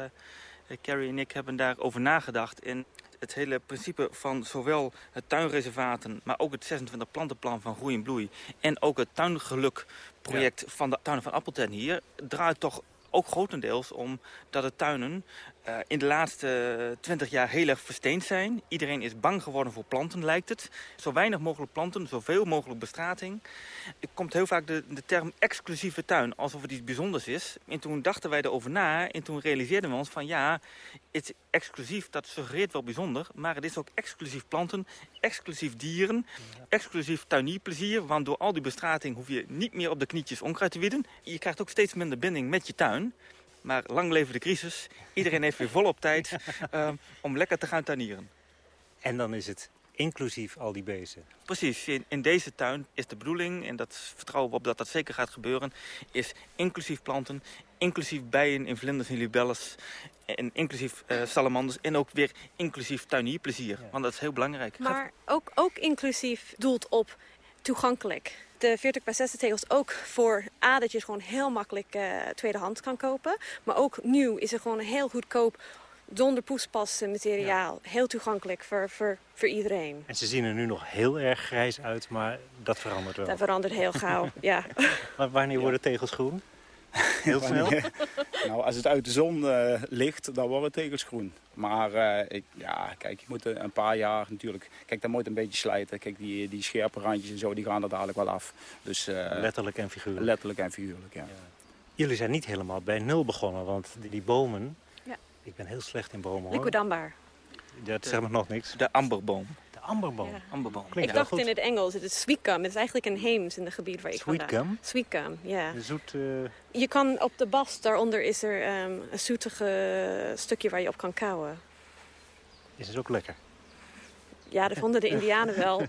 S13: Carrie en ik hebben daarover nagedacht. En het hele principe van zowel het tuinreservaten, maar ook het 26 plantenplan van Groei en Bloei en ook het tuingelukproject ja. van de tuinen van Appeltern hier, draait toch ook grotendeels om dat de tuinen uh, in de laatste twintig jaar heel erg versteend zijn. Iedereen is bang geworden voor planten, lijkt het. Zo weinig mogelijk planten, zoveel mogelijk bestrating. Er komt heel vaak de, de term exclusieve tuin, alsof het iets bijzonders is. En toen dachten wij erover na en toen realiseerden we ons van ja, het exclusief, dat suggereert wel bijzonder. Maar het is ook exclusief planten, exclusief dieren, exclusief tuinierplezier. Want door al die bestrating hoef je niet meer op de knietjes onkruid te wieden. Je krijgt ook steeds minder binding met je tuin. Maar lang leven de crisis. Iedereen heeft weer volop tijd ehm, om lekker te gaan tuinieren.
S6: En dan is het inclusief al die beesten.
S13: Precies. In, in, deze tuin is de bedoeling, en dat vertrouwen we op dat dat zeker gaat gebeuren... is inclusief planten, inclusief bijen in vlinders en libelles... en inclusief uh, salamanders en ook weer inclusief tuinierplezier. Want dat is heel belangrijk.
S14: Maar ook, ook inclusief doelt op toegankelijk. De 40 bij 60 tegels ook voor A, dat je het gewoon heel makkelijk uh, tweedehands kan kopen. Maar ook nieuw is er gewoon heel goedkoop zonder poespas materiaal. Heel toegankelijk voor, voor, voor iedereen.
S6: En ze zien er nu nog heel erg grijs uit, maar dat verandert wel.
S14: Dat verandert heel gauw, ja.
S6: Maar wanneer worden tegels groen? Heel snel?
S15: nou, als het uit de zon uh, ligt, dan worden tegels groen. Maar uh, ik, ja, kijk, je moet een paar jaar natuurlijk... Kijk, dat moet een beetje slijten. Kijk, die, die scherpe randjes en zo, die gaan er dadelijk wel af. Dus, uh,
S6: letterlijk en figuurlijk?
S15: Letterlijk en figuurlijk, ja. ja.
S6: Jullie zijn niet helemaal bij nul begonnen, want die, die bomen... Ja. Ik ben heel slecht in bomen, hoor.
S14: Liquidambar.
S6: Dat zegt me nog niks.
S13: De amberboom.
S6: Amberboom. Ja.
S13: amberboom.
S14: ik dacht in het Engels, het is sweet gum. Het is eigenlijk een heems in het gebied waar ik
S6: sweet
S14: vandaan... Sweet gum? ja.
S6: Zoet...
S14: Uh... Je kan op de bas, daaronder is er um, een zoetige stukje waar je op kan kauwen.
S6: Is het ook lekker?
S14: Ja, dat vonden de indianen wel.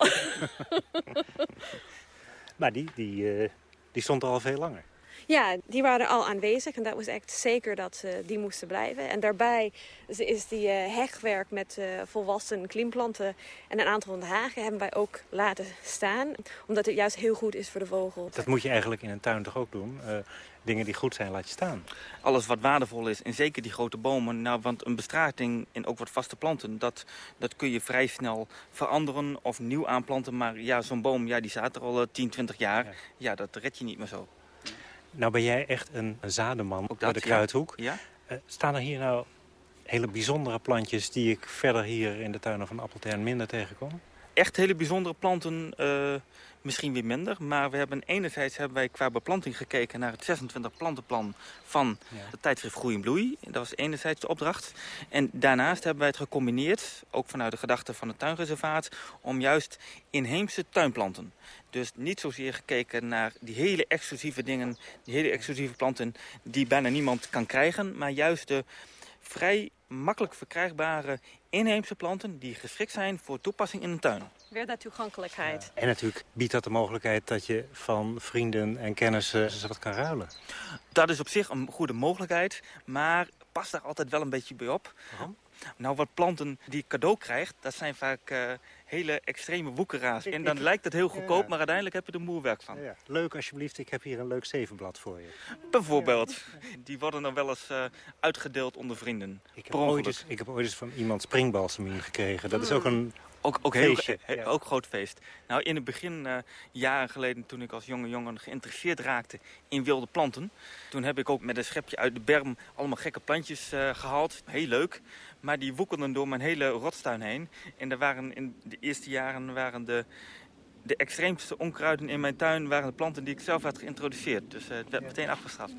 S6: maar die, die, uh, die stond er al veel langer.
S14: Ja, die waren al aanwezig en dat was echt zeker dat ze die moesten blijven. En daarbij is die uh, hegwerk met uh, volwassen klimplanten en een aantal van de hagen hebben wij ook laten staan. Omdat het juist heel goed is voor de vogel.
S6: Dat moet je eigenlijk in een tuin toch ook doen? Uh, dingen die goed zijn laat je staan.
S13: Alles wat waardevol is en zeker die grote bomen. Nou, want een bestrating en ook wat vaste planten, dat, dat kun je vrij snel veranderen of nieuw aanplanten. Maar ja, zo'n boom, ja, die staat er al 10, 20 jaar. Ja. ja, dat red je niet meer zo.
S6: Nou ben jij echt een zadenman op de Kruidhoek.
S13: Ja?
S6: Uh, staan er hier nou hele bijzondere plantjes... die ik verder hier in de tuinen van Appeltern minder tegenkom?
S13: Echt hele bijzondere planten uh, misschien weer minder. Maar we hebben enerzijds hebben wij qua beplanting gekeken... naar het 26 plantenplan van ja. de tijdschrift Groei en Bloei. Dat was enerzijds de opdracht. En daarnaast hebben wij het gecombineerd... ook vanuit de gedachte van het tuinreservaat... om juist inheemse tuinplanten... Dus niet zozeer gekeken naar die hele exclusieve dingen, die hele exclusieve planten die bijna niemand kan krijgen. Maar juist de vrij makkelijk verkrijgbare inheemse planten die geschikt zijn voor toepassing in een tuin.
S14: Weer dat toegankelijkheid.
S6: Ja. En natuurlijk biedt dat de mogelijkheid dat je van vrienden en kennissen ze wat kan ruilen.
S13: Dat is op zich een goede mogelijkheid, maar pas daar altijd wel een beetje bij op.
S6: Waarom?
S13: Nou, wat planten die cadeau krijgt, dat zijn vaak uh, hele extreme woekeraars. En dan lijkt het heel goedkoop, ja. maar uiteindelijk heb je er moerwerk van.
S6: Ja, Leuk alsjeblieft, ik heb hier een leuk zevenblad voor je.
S13: Bijvoorbeeld. Die worden dan wel eens uh, uitgedeeld onder vrienden.
S6: Ik heb, ooit eens, ik heb ooit eens van iemand springbalsemien gekregen. Dat is ook een
S13: ook, ook heel he, ook groot feest. Nou, in het begin, uh, jaren geleden, toen ik als jonge jongen geïnteresseerd raakte in wilde planten. Toen heb ik ook met een schepje uit de berm allemaal gekke plantjes uh, gehaald. Heel leuk. Maar die woekelden door mijn hele rotstuin heen. En er waren in de eerste jaren waren de, de extreemste onkruiden in mijn tuin waren de planten die ik zelf had geïntroduceerd. Dus uh, het werd meteen afgestraft.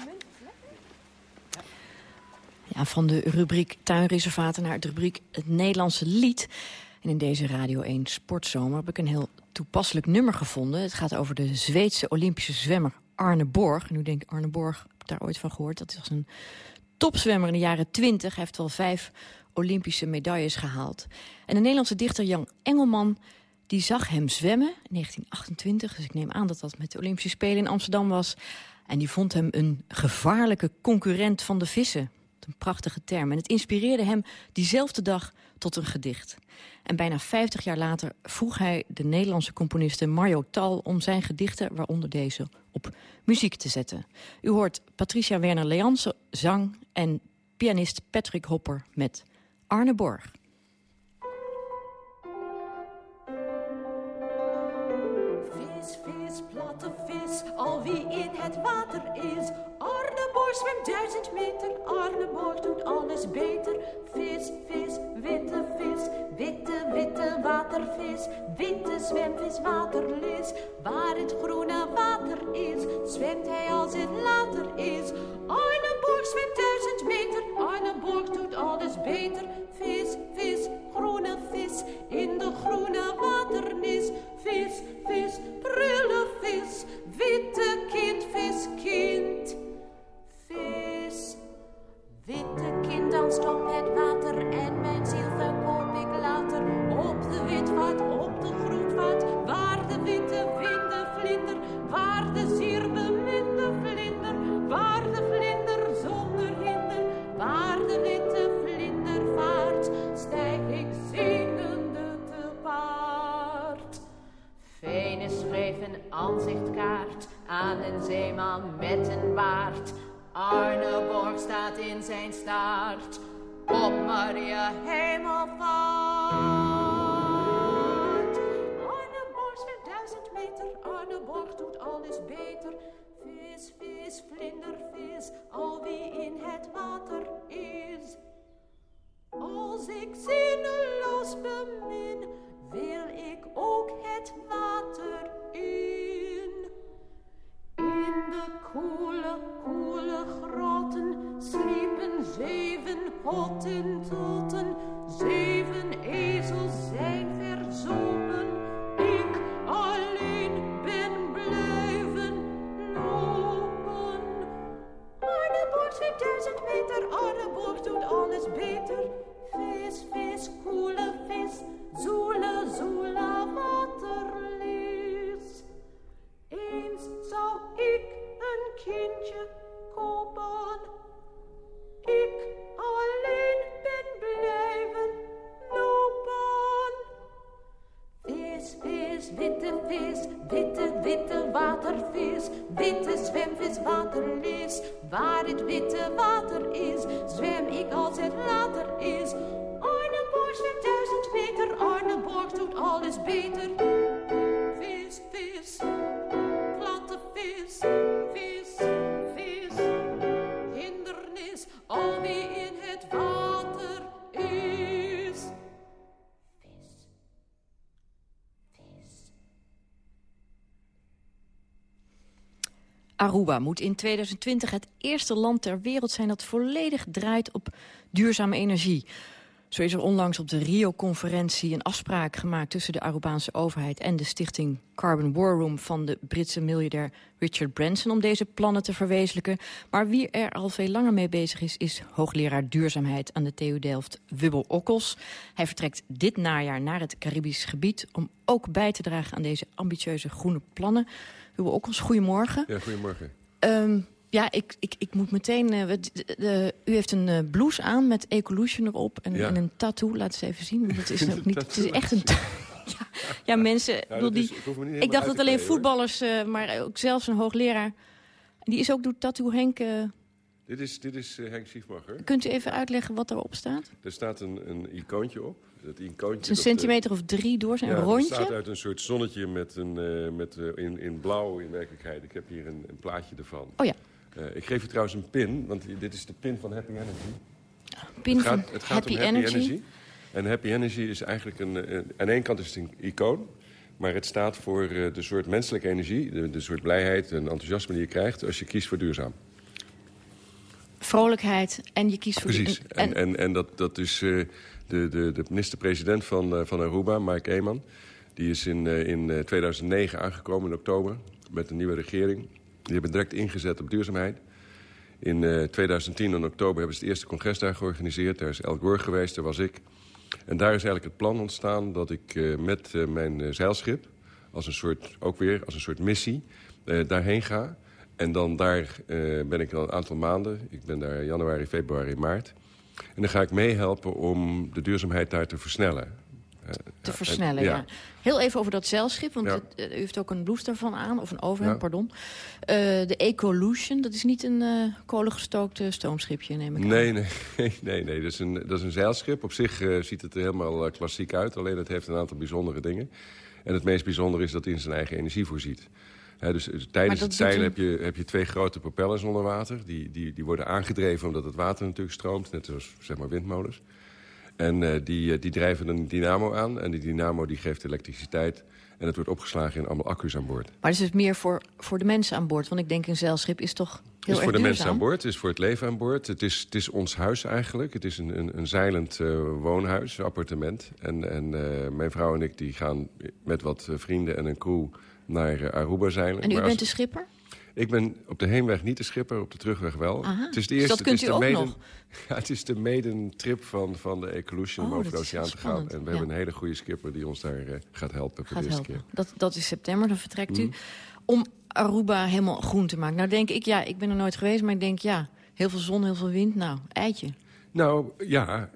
S4: Ja, van de rubriek tuinreservaten naar de rubriek het Nederlandse lied. En in deze Radio 1 Sportzomer heb ik een heel toepasselijk nummer gevonden. Het gaat over de Zweedse Olympische zwemmer Arne Borg. Nu denk ik, Arne Borg, heb ik daar ooit van gehoord. Dat was een topzwemmer in de jaren 20. Hij heeft wel vijf Olympische medailles gehaald. En de Nederlandse dichter Jan Engelman die zag hem zwemmen in 1928. Dus ik neem aan dat dat met de Olympische Spelen in Amsterdam was. En die vond hem een gevaarlijke concurrent van de vissen. Een prachtige term. En het inspireerde hem diezelfde dag tot een gedicht. En bijna 50 jaar later vroeg hij de Nederlandse componiste Mario Tal... om zijn gedichten, waaronder deze, op muziek te zetten. U hoort Patricia Werner-Leanse, zang... en pianist Patrick Hopper met Arne Borg.
S16: Vis, vis, platte vis, al wie in het water is. Arne Borg zwemt duizend meter, Arne Borg doet alles beter. Vis, vis, witte vis, witte, witte watervis. Witte zwemvis, waterlis, waar het groene water is. Zwemt hij als het later is. Arne Borg zwemt duizend meter, Arne Borg doet alles beter. Vis, vis, groene vis, in de groene waternis. Vis, vis, prille vis, witte kind, vis, kind. Vis, vis, vlinder, vis, al wie in het water is. Als ik zinneloos bemin, wil ik ook het water in. In de koele, koele grotten sliepen zeven hottentotten. Zeven ezels zijn verzopen. Duizend meter, Arneborg doet alles beter. Vis, vis, koele vis, zoele, zoele waterlis. Eens zou ik een kindje kopen. Ik alleen ben blijven lopen. Witte vis, witte, witte watervis. Witte zwemvis, waterlis. Waar het witte water is, zwem ik als het later is. Arneborg zwemt duizend meter, Arneborg doet alles beter.
S4: Aruba moet in 2020 het eerste land ter wereld zijn dat volledig draait op duurzame energie. Zo is er onlangs op de Rio-conferentie een afspraak gemaakt tussen de Arubaanse overheid en de stichting Carbon War Room van de Britse miljardair Richard Branson om deze plannen te verwezenlijken. Maar wie er al veel langer mee bezig is, is hoogleraar duurzaamheid aan de TU Delft, Wubbel Okkels. Hij vertrekt dit najaar naar het Caribisch gebied om ook bij te dragen aan deze ambitieuze groene plannen. Wubbel Okkels, goedemorgen.
S17: Ja, goedemorgen.
S4: Ehm, ja, ik, ik, ik moet meteen... eh, de- de- u heeft een eh, blouse aan met Ecolution erop en,
S17: Ja.
S4: en een tattoo. Laat eens even zien, want het is ook niet... Het is echt een... ja, ja, mensen... bedoel,
S17: is-
S4: die,
S17: ik
S4: dacht dat alleen voetballers, eh, maar ook zelfs een hoogleraar... Die is ook door Tattoo Henk...
S17: Dit is, dit is eh, Henk Schiefmacher.
S4: kunt u even uitleggen wat erop staat?
S17: Er staat een, een icoontje op. Dat icoontje,
S4: Het is een
S17: eh,
S4: centimeter of drie door zijn
S17: ja,
S4: een
S17: Het
S4: rondje.
S17: bestaat uit een soort zonnetje met een, eh, met, in, in blauw in werkelijkheid. Ik heb hier een, een plaatje ervan.
S4: Oh ja.
S17: Ik geef je trouwens een pin, want dit is de pin van Happy Energy.
S4: Pin
S17: het gaat, het
S4: Happy
S17: om Happy
S4: Energy.
S17: Energy. En Happy Energy is eigenlijk een, een... Aan de ene kant is het een icoon. Maar het staat voor de soort menselijke energie. De, de soort blijheid en enthousiasme die je krijgt als je kiest voor duurzaam.
S4: Vrolijkheid en je kiest voor...
S17: Precies.
S4: en,
S17: En, en, en dat, dat is eh, de, de, de minister-president van, eh, van Aruba, Mike Eeman. Die is in, eh, in eh, 2009 aangekomen in oktober met een nieuwe regering. Die hebben direct ingezet op duurzaamheid. In eh, 2010 in oktober hebben ze het eerste congres daar georganiseerd. Daar is El Gore geweest, daar was ik. En daar is eigenlijk het plan ontstaan dat ik met mijn zeilschip... Als een soort, ook weer als een soort missie daarheen ga. En dan daar eh, ben ik al een aantal maanden. Ik ben daar januari, februari, maart. En dan ga ik meehelpen om de duurzaamheid daar te versnellen. Eh,
S4: te
S17: ja, en-
S4: versnellen, ja. Heel even over dat zeilschip, want
S17: Ja.
S4: het, eh, u heeft ook een blouse daarvan aan, of een overhemd, pardon. Eh, de Ecolution, dat is niet een eh kolengestookte stoomschipje, neem ik aan.
S17: Nee, nee, nee, nee. Dat, is een, dat is een zeilschip. Op zich eh, ziet het er helemaal eh, klassiek uit. Alleen het heeft een aantal bijzondere dingen. En het meest bijzondere is dat hij in zijn eigen energie voorziet. Dus eh, tijdens het zeilen heb je, heb je twee grote propellers onder water. Die, die, die worden aangedreven omdat het water natuurlijk stroomt. Net zoals zeg maar, windmolens. En eh, die, eh, die drijven een dynamo aan. En die dynamo die geeft elektriciteit. En het wordt opgeslagen in allemaal accu's aan boord.
S4: Maar het is dus meer voor, voor de mensen aan boord, want ik denk een zeilschip is toch heel
S17: Het is
S4: erg
S17: voor de mensen aan boord, het is voor het leven aan boord. Het is, het is ons huis eigenlijk. Het is een, een, een zeilend eh, woonhuis, appartement. En, en mijn vrouw en ik die gaan met wat vrienden en een crew naar eh, Aruba zeilen.
S4: En u
S17: Maar als-
S4: bent de schipper?
S17: Ik ben op de heenweg niet de schipper, op de terugweg wel.
S4: Aha,
S17: het is de
S4: dus
S17: eerste,
S4: dat kunt u ook nog?
S17: Ja, het is de maiden trip van, van de Ecolution
S4: Oh,
S17: om over de oceaan te gaan. En we
S4: ja.
S17: hebben een hele goede skipper die ons daar eh, gaat helpen voor
S4: Gaat
S17: de eerste
S4: helpen.
S17: keer.
S4: Dat, dat is september, dan vertrekt u.
S17: Mhm.
S4: Om Aruba helemaal groen te maken. Nou denk ik, ja, ik ben er nooit geweest, maar ik denk, ja, heel veel zon, heel veel wind. Nou, eitje.
S17: Nou, ja,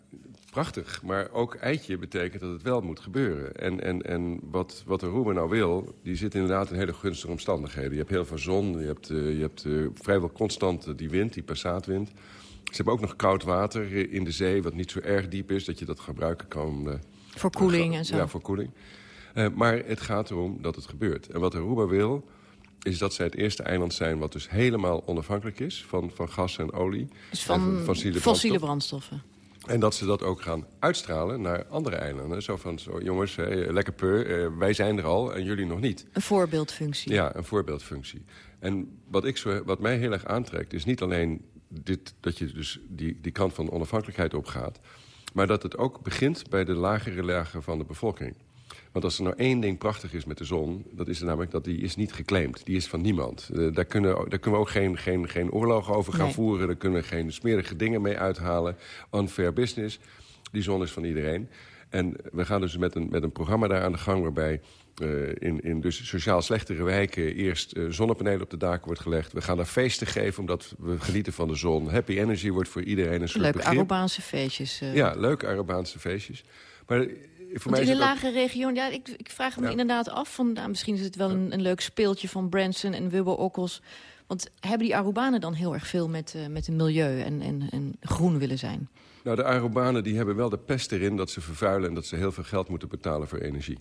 S17: prachtig. Maar ook eitje betekent dat het wel moet gebeuren. En, en, en wat, wat Aruba nou wil, die zit inderdaad in hele gunstige omstandigheden. Je hebt heel veel zon, je hebt, eh, je hebt eh, vrijwel constant eh, die wind, die passaatwind. Ze hebben ook nog koud water in de zee, wat niet zo erg diep is... dat je dat gebruiken kan...
S4: Voor koeling en zo.
S17: Ja, voor koeling. Maar het gaat erom dat het gebeurt. En wat Aruba wil, is dat zij het eerste eiland zijn... wat dus helemaal onafhankelijk is van, van gas en olie.
S4: Dus
S17: en
S4: van
S17: fossiele
S4: fossiele
S17: brandstof.
S4: brandstoffen.
S17: En dat ze dat ook gaan uitstralen naar andere eilanden. Zo van, zo, jongens, hé, lekker peu, eh, wij zijn er al en jullie nog niet.
S4: Een voorbeeldfunctie.
S17: Ja, een voorbeeldfunctie. En wat, ik zo, wat mij heel erg aantrekt, is niet alleen dit, dat je dus die, die kant van onafhankelijkheid opgaat... maar dat het ook begint bij de lagere lagen van de bevolking. Want als er nou één ding prachtig is met de zon... dat is namelijk dat die is niet geclaimd. Die is van niemand. Eh, daar, kunnen, daar kunnen we ook geen, geen, geen oorlogen over gaan
S18: Nee.
S17: voeren. Daar kunnen we geen smerige dingen mee uithalen. Unfair business. Die zon is van iedereen. En we gaan dus met een, met een programma daar aan de gang... waarbij eh, in, in dus sociaal slechtere wijken eerst eh, zonnepanelen op de daken wordt gelegd. We gaan daar feesten geven omdat we genieten van de zon. Happy energy wordt voor iedereen een soort
S4: Leuke
S17: begrip.
S4: Arubaanse feestjes.
S17: Ja, leuke Arubaanse feestjes. Maar voor mij
S4: in de
S17: ook-
S4: lage regio, ja, ik, ik vraag me
S17: Ja.
S4: inderdaad af... Van, nou, misschien is het wel een, een leuk speeltje van Branson en Wubbo Okkels. Want hebben die Arubanen dan heel erg veel met, eh, met het milieu en, en, en groen willen zijn?
S17: Nou, de Arubanen die hebben wel de pest erin dat ze vervuilen... en dat ze heel veel geld moeten betalen voor energie.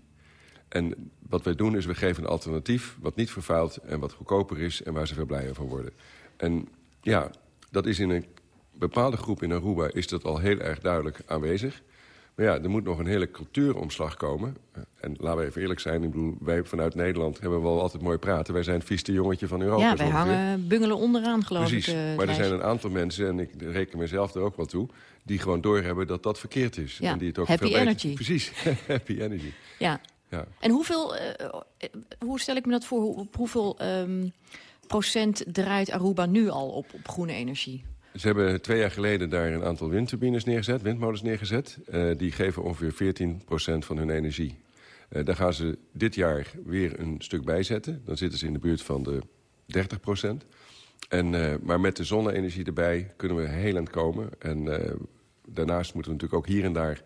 S17: En wat wij doen is, we geven een alternatief... wat niet vervuilt en wat goedkoper is... en waar ze veel blijer van worden. En ja, dat is in een bepaalde groep in Aruba... is dat al heel erg duidelijk aanwezig. Maar ja, er moet nog een hele cultuuromslag komen. En laten we even eerlijk zijn, ik bedoel, wij vanuit Nederland... hebben wel altijd mooi praten. Wij zijn het vieste jongetje van Europa.
S4: ja, wij hangen bungelen onderaan, geloof
S17: Precies,
S4: ik. eh, het
S17: maar er zijn een aantal mensen, en ik reken mezelf er ook wel toe... die gewoon doorhebben dat dat verkeerd is.
S4: Ja,
S17: en die het ook
S4: happy
S17: veel beter-
S4: energy.
S17: Precies, happy energy.
S4: Ja.
S17: Ja.
S4: En hoeveel, eh, eh, hoe stel ik me dat voor? Hoeveel ehm, procent draait Aruba nu al op, op groene energie?
S17: Ze hebben twee jaar geleden daar een aantal windturbines neergezet, windmolens neergezet. Eh, die geven ongeveer 14% van hun energie. Eh, daar gaan ze dit jaar weer een stuk bij zetten. Dan zitten ze in de buurt van de 30% En, eh, maar met de zonne-energie erbij kunnen we heel eind komen. En daarnaast moeten we natuurlijk ook hier en daar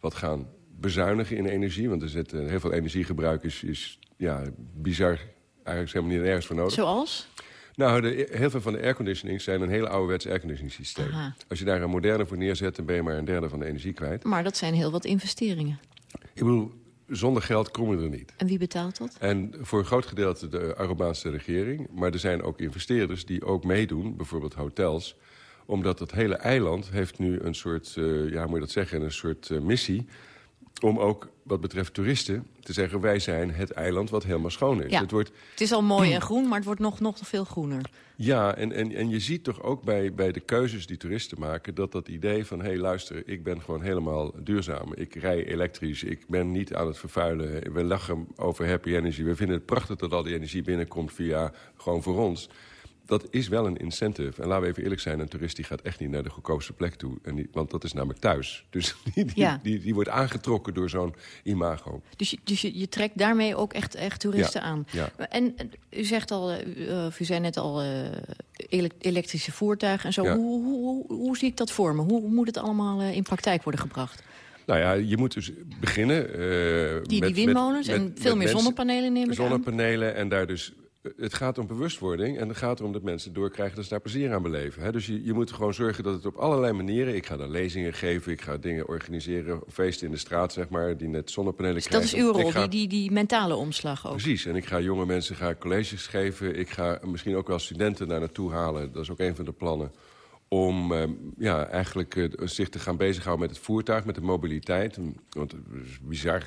S17: wat gaan bezuinigen in energie. Want er zit, heel veel energiegebruik is, is ja, bizar. Eigenlijk helemaal niet nergens voor nodig.
S4: Zoals?
S17: Nou, de, heel veel van de airconditionings zijn een hele ouderwets airconditioning systeem.
S4: Aha.
S17: Als je daar een moderne voor neerzet, dan ben je maar een derde van de energie kwijt.
S4: Maar dat zijn heel wat investeringen.
S17: Ik bedoel, zonder geld komen we er niet.
S4: En wie betaalt dat?
S17: En voor een groot gedeelte de Arubaanse regering. Maar er zijn ook investeerders die ook meedoen, bijvoorbeeld hotels. Omdat het hele eiland heeft nu een soort, eh, ja, moet je dat zeggen, een soort eh, missie... om ook wat betreft toeristen te zeggen... wij zijn het eiland wat helemaal schoon is.
S4: Ja.
S17: Het wordt
S4: Het is al mooi en groen, maar het wordt nog, nog veel groener.
S17: Ja, en, en, en je ziet toch ook bij, bij de keuzes die toeristen maken... dat dat idee van, hé hey, luister, ik ben gewoon helemaal duurzaam. Ik rij elektrisch, ik ben niet aan het vervuilen. We lachen over happy energy. We vinden het prachtig dat al die energie binnenkomt via gewoon voor ons. Dat is wel een incentive. En laten we even eerlijk zijn, een toerist die gaat echt niet naar de goedkoopste plek toe. En die, want dat is namelijk thuis. Dus die, die,
S4: Ja.
S17: die, die wordt aangetrokken door zo'n imago.
S4: Dus, je, dus je, je trekt daarmee ook echt, echt toeristen
S17: Ja,
S4: aan.
S17: ja.
S4: En u zegt al, eh, u, eh, of u zei net al, eh, ele- elektrische voertuigen en zo. Hoe, hoe, hoe, hoe zie ik dat voor me? Hoe, moet het allemaal in praktijk worden gebracht?
S17: Nou ja, je moet dus beginnen...
S4: Die,
S17: met-
S4: die windmolens
S17: met-
S4: en
S17: met-
S4: veel meer
S17: mensen-
S4: zonnepanelen aan.
S17: zonnepanelen en daar dus... Het gaat om bewustwording en het gaat erom dat mensen doorkrijgen dat ze daar plezier aan beleven. Hè? Dus je, je moet gewoon zorgen dat het op allerlei manieren... Ik ga dan lezingen geven, ik ga dingen organiseren, feesten in de straat, zeg maar... die net zonnepanelen
S4: Dus dat is
S17: krijgen.
S4: uw rol,
S17: ga-
S4: die, die, die mentale omslag ook.
S17: Precies, en ik ga jonge mensen ga colleges geven. Ik ga misschien ook wel studenten daar naartoe halen. Dat is ook een van de plannen. Om eh, ja, eigenlijk eh, zich te gaan bezighouden met het voertuig, met de mobiliteit. Want het is bizar,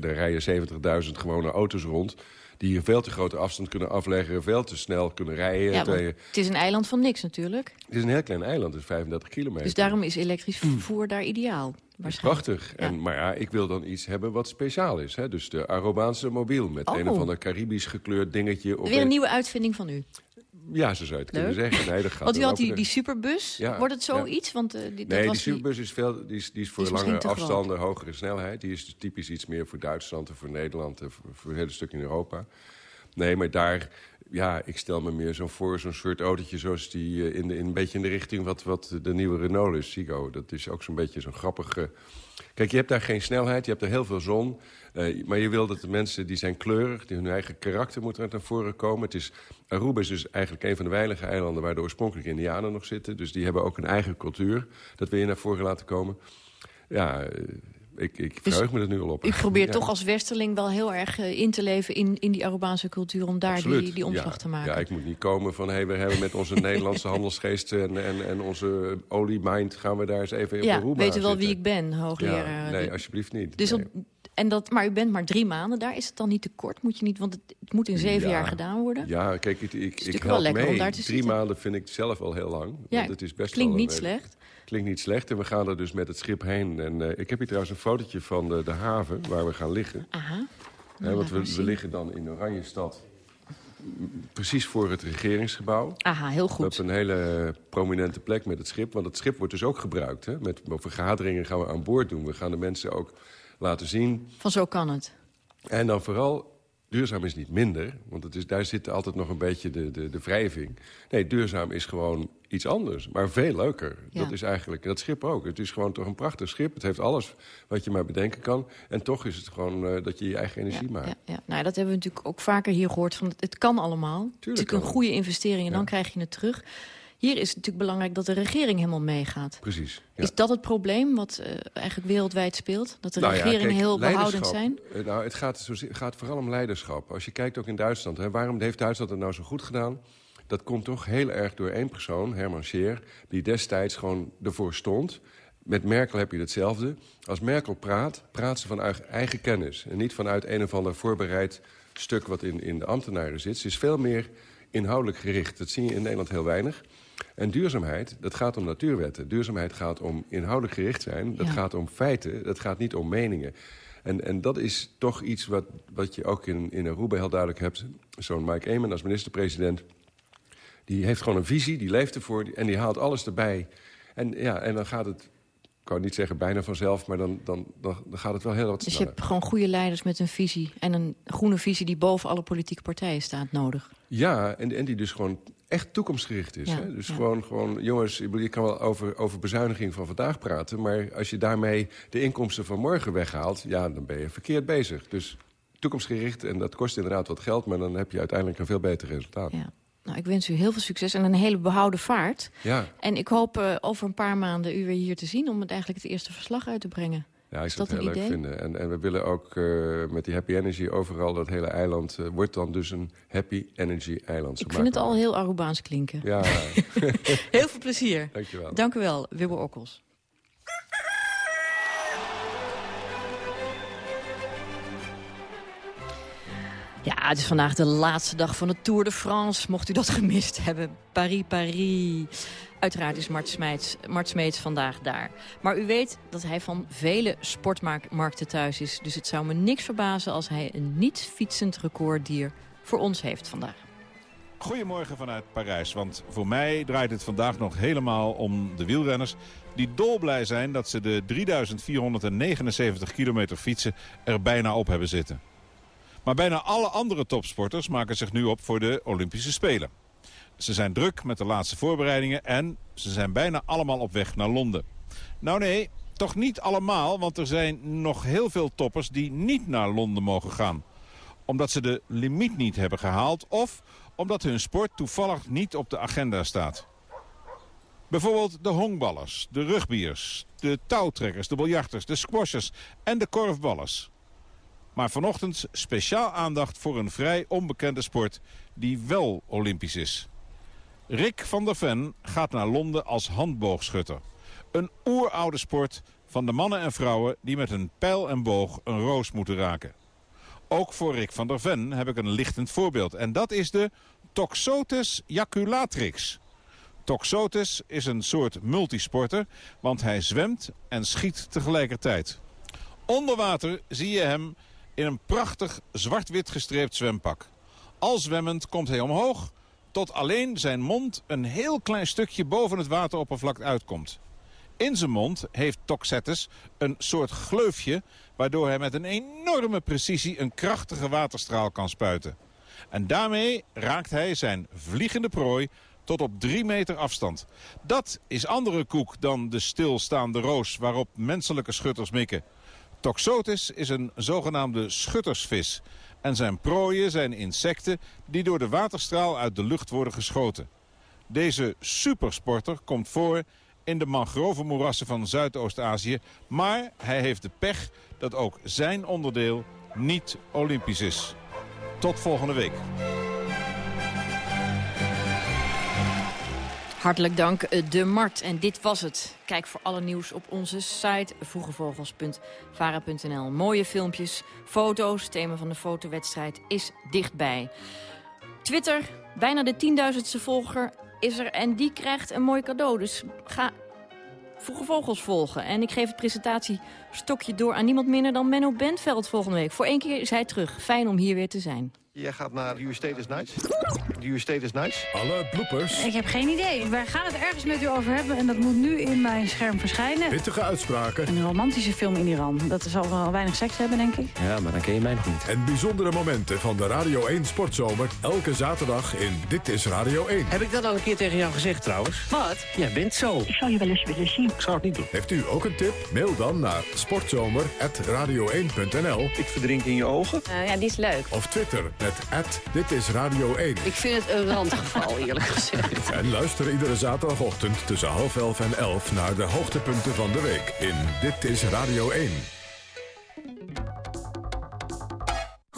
S17: er rijden 70.000 gewone auto's rond... die hier veel te grote afstand kunnen afleggen, veel te snel kunnen rijden.
S4: Ja,
S17: je-
S4: het is een eiland van niks natuurlijk.
S17: het is een heel klein eiland, het is 35 kilometer.
S4: Dus daarom is elektrisch vervoer daar ideaal.
S17: Prachtig. En, maar ja, ik wil dan iets hebben wat speciaal is. Hè? Dus de Arubaanse mobiel met
S4: Oh.
S17: een of ander Caribisch gekleurd dingetje.
S4: Weer een nieuwe uitvinding van u.
S17: Ja, zo zou je het kunnen zeggen. Nee, dat gaat
S4: Want u had die, die superbus.
S17: Ja,
S4: Wordt het
S17: ja.
S4: zoiets? Want, eh, die, dat
S17: Nee, die
S4: was
S17: superbus is, veel, die is, die is voor
S4: Die is
S17: lange afstanden, hogere snelheid. Die is dus typisch iets meer voor Duitsland en voor Nederland... en voor, voor een hele stuk in Europa. Nee, maar daar ja, ik stel me meer zo voor zo'n soort autootje... zoals die eh, in, de, in, een beetje in de richting wat, wat de nieuwe Renault is, Sigo. Dat is ook zo'n beetje zo'n grappige... Kijk, je hebt daar geen snelheid, je hebt er heel veel zon. Uh, maar je wil dat de mensen die zijn kleurig, die hun eigen karakter moeten naar voren komen. Het is, Aruba is dus eigenlijk een van de weinige eilanden... waar de oorspronkelijke indianen nog zitten. Dus die hebben ook een eigen cultuur. Dat wil je naar voren laten komen. Ja, eh, ik, ik
S4: Dus
S17: verheug me er nu al op.
S4: U probeert
S17: Ja.
S4: toch als westerling wel heel erg eh, in te leven in, in die Arubaanse cultuur... om daar die,
S17: Absoluut.
S4: die omslag
S17: ja.
S4: te maken.
S17: Ja, ik moet niet komen van... Hey, we hebben met onze Nederlandse handelsgeest en, en, en onze oliemind... gaan we daar eens even op
S4: ja,
S17: Aruba
S4: weet u wel
S17: zitten.
S4: wie ik ben, hoogleraar.
S17: Ja, nee, alsjeblieft niet.
S4: Dus
S17: Nee.
S4: op, en dat, maar u bent maar drie maanden daar. Is het dan niet te kort? Moet je niet, want het, het moet in zeven
S17: Ja.
S4: jaar gedaan worden.
S17: Ja, kijk, ik, ik, ik help
S4: wel lekker om
S17: mee.
S4: daar te
S17: Drie
S4: zitten.
S17: maanden vind ik zelf al heel lang.
S4: Ja,
S17: want het is best
S4: klinkt
S17: wel
S4: niet slecht.
S17: Klinkt niet slecht. En we gaan er dus met het schip heen. En eh, ik heb hier trouwens een fotootje van de, de haven waar we gaan liggen.
S4: Aha. Nou,
S17: want we, we liggen dan in Oranjestad. Precies voor het regeringsgebouw.
S4: Aha, heel goed.
S17: Op een hele prominente plek met het schip. Want het schip wordt dus ook gebruikt. Hè? Met vergaderingen gaan we aan boord doen. We gaan de mensen ook laten zien.
S4: Van zo kan het.
S17: En dan vooral, duurzaam is niet minder. Want het is, daar zit altijd nog een beetje de, de, de wrijving. Nee, duurzaam is gewoon iets anders. Maar veel leuker.
S4: Ja.
S17: Dat is eigenlijk, dat schip ook. Het is gewoon toch een prachtig schip. Het heeft alles wat je maar bedenken kan. En toch is het gewoon eh, dat je je eigen energie maakt.
S4: Ja, ja. Nou, dat hebben we natuurlijk ook vaker hier gehoord. Van het, kan allemaal. het is een goede investering en dan
S17: Ja.
S4: krijg je het terug. Hier is het natuurlijk belangrijk dat de regering helemaal meegaat.
S17: Precies. ja.
S4: Is dat het probleem wat eh, eigenlijk wereldwijd speelt? Dat de
S17: Nou ja,
S4: regeringen
S17: kijk,
S4: heel behoudend zijn?
S17: eh, Nou, het gaat, gaat vooral om leiderschap. Als je kijkt ook in Duitsland, hè, waarom heeft Duitsland het nou zo goed gedaan? Dat komt toch heel erg door één persoon, Herman Scheer... die destijds gewoon ervoor stond. Met Merkel heb je hetzelfde. Als Merkel praat, praat ze vanuit eigen kennis. En niet vanuit een of ander voorbereid stuk wat in, in de ambtenaren zit. Ze is veel meer inhoudelijk gericht. Dat zie je in Nederland heel weinig. En duurzaamheid, dat gaat om natuurwetten. Duurzaamheid gaat om inhoudelijk gericht zijn. Dat
S4: Ja.
S17: gaat om feiten, dat gaat niet om meningen. En, en dat is toch iets wat, wat je ook in, in Aruba heel duidelijk hebt. Zo'n Mike Eamon als minister-president... die heeft gewoon een visie, die leeft ervoor... en die haalt alles erbij. En, ja, en dan gaat het, ik kan niet zeggen bijna vanzelf... maar dan, dan, dan, gaat het wel heel wat
S4: Dus je
S17: sneller.
S4: hebt gewoon goede leiders met een visie. En een groene visie die boven alle politieke partijen staat nodig.
S17: Ja, en, en die dus gewoon echt toekomstgericht is.
S4: Ja,
S17: hè? Dus
S4: ja.
S17: gewoon, gewoon, jongens, je kan wel over, over bezuiniging van vandaag praten... maar als je daarmee de inkomsten van morgen weghaalt... ja, dan ben je verkeerd bezig. Dus toekomstgericht, en dat kost inderdaad wat geld... maar dan heb je uiteindelijk een veel beter resultaat.
S4: Ja. Nou, ik wens u heel veel succes en een hele behouden vaart.
S17: Ja.
S4: En ik hoop eh, over een paar maanden u weer hier te zien... om het eigenlijk het eerste verslag uit te brengen.
S17: Ja, ik zou het heel leuk
S4: idee?
S17: vinden. En, en we willen ook eh, met die happy energy overal... dat hele eiland eh, wordt dan dus een happy energy eiland. Zo
S4: Ik vind het al heel Arubaans klinken.
S17: Ja,
S4: Heel veel plezier.
S17: Dankjewel.
S4: Dank u wel, Wibber Okkels. Ja, het is vandaag de laatste dag van de Tour de France. Mocht u dat gemist hebben. Paris-Paris. Uiteraard is Mart Smeets, vandaag daar. Maar u weet dat hij van vele sportmarkten thuis is. Dus het zou me niks verbazen als hij een niet fietsend recorddier voor ons heeft vandaag.
S18: Goedemorgen vanuit Parijs, want voor mij draait het vandaag nog helemaal om de wielrenners... die dolblij zijn dat ze de 3479 kilometer fietsen er bijna op hebben zitten. Maar bijna alle andere topsporters maken zich nu op voor de Olympische Spelen. Ze zijn druk met de laatste voorbereidingen en ze zijn bijna allemaal op weg naar Londen. Nou nee, toch niet allemaal, want er zijn nog heel veel toppers die niet naar Londen mogen gaan. Omdat ze de limiet niet hebben gehaald of omdat hun sport toevallig niet op de agenda staat. Bijvoorbeeld de honkballers, de rugbiers, de touwtrekkers, de biljarters, de squashers en de korfballers. Maar vanochtend speciaal aandacht voor een vrij onbekende sport die wel olympisch is. Rick van der Ven gaat naar Londen als handboogschutter. Een oeroude sport van de mannen en vrouwen die met een pijl en boog een roos moeten raken. Ook voor Rick van der Ven heb ik een lichtend voorbeeld. En dat is de Toxotes jaculatrix. Toxotes is een soort multisporter, want hij zwemt en schiet tegelijkertijd. Onder water zie je hem in een prachtig zwart-wit gestreept zwempak. Al zwemmend komt hij omhoog tot alleen zijn mond een heel klein stukje boven het wateroppervlak uitkomt. In zijn mond heeft Toxetes een soort gleufje... waardoor hij met een enorme precisie een krachtige waterstraal kan spuiten. En daarmee raakt hij zijn vliegende prooi tot op drie meter afstand. Dat is andere koek dan de stilstaande roos waarop menselijke schutters mikken. Toxotis is een zogenaamde schuttersvis. En zijn prooien zijn insecten die door de waterstraal uit de lucht worden geschoten. Deze supersporter komt voor in de mangrovenmoerassen van Zuidoost-Azië. Maar hij heeft de pech dat ook zijn onderdeel niet olympisch is. Tot volgende week.
S4: Hartelijk dank, eh, De Mart. En dit was het. Kijk voor alle nieuws op onze site vroegevogels.vara.nl. Mooie filmpjes, foto's. Thema van de fotowedstrijd is dichtbij. Twitter, bijna de tienduizendste volger is er. En die krijgt een mooi cadeau. Dus ga Vroege Vogels volgen. En ik geef het presentatiestokje door aan niemand minder dan Menno Bentveld volgende week. Voor één keer is hij terug. Fijn om hier weer te zijn.
S19: Jij gaat naar You Status Nights. You Status Nights.
S20: Alle bloopers.
S21: Ik heb geen idee. Wij gaan het ergens met u over hebben en dat moet nu in mijn scherm verschijnen.
S20: Pittige uitspraken.
S21: Een romantische film in Iran. Dat zal wel weinig seks hebben, denk ik.
S20: Ja, maar dan ken je mij nog niet. En bijzondere momenten van de Radio 1 Sportzomer. Elke zaterdag in Dit is Radio 1.
S22: Heb ik dat al een keer tegen jou gezegd trouwens?
S21: Wat?
S22: Jij bent zo.
S21: Ik zou je wel eens willen zien.
S22: Ik zou het niet doen.
S20: Heeft u ook een tip? Mail dan naar sportzomer.radio1.nl.
S22: Ik verdrink in je ogen.
S21: Uh, ja, die is leuk.
S20: Of Twitter met Dit is Radio 1.
S21: Ik vind het een randgeval, eerlijk gezegd.
S20: En luister iedere zaterdagochtend tussen half elf en elf... naar de hoogtepunten van de week in Dit is Radio 1.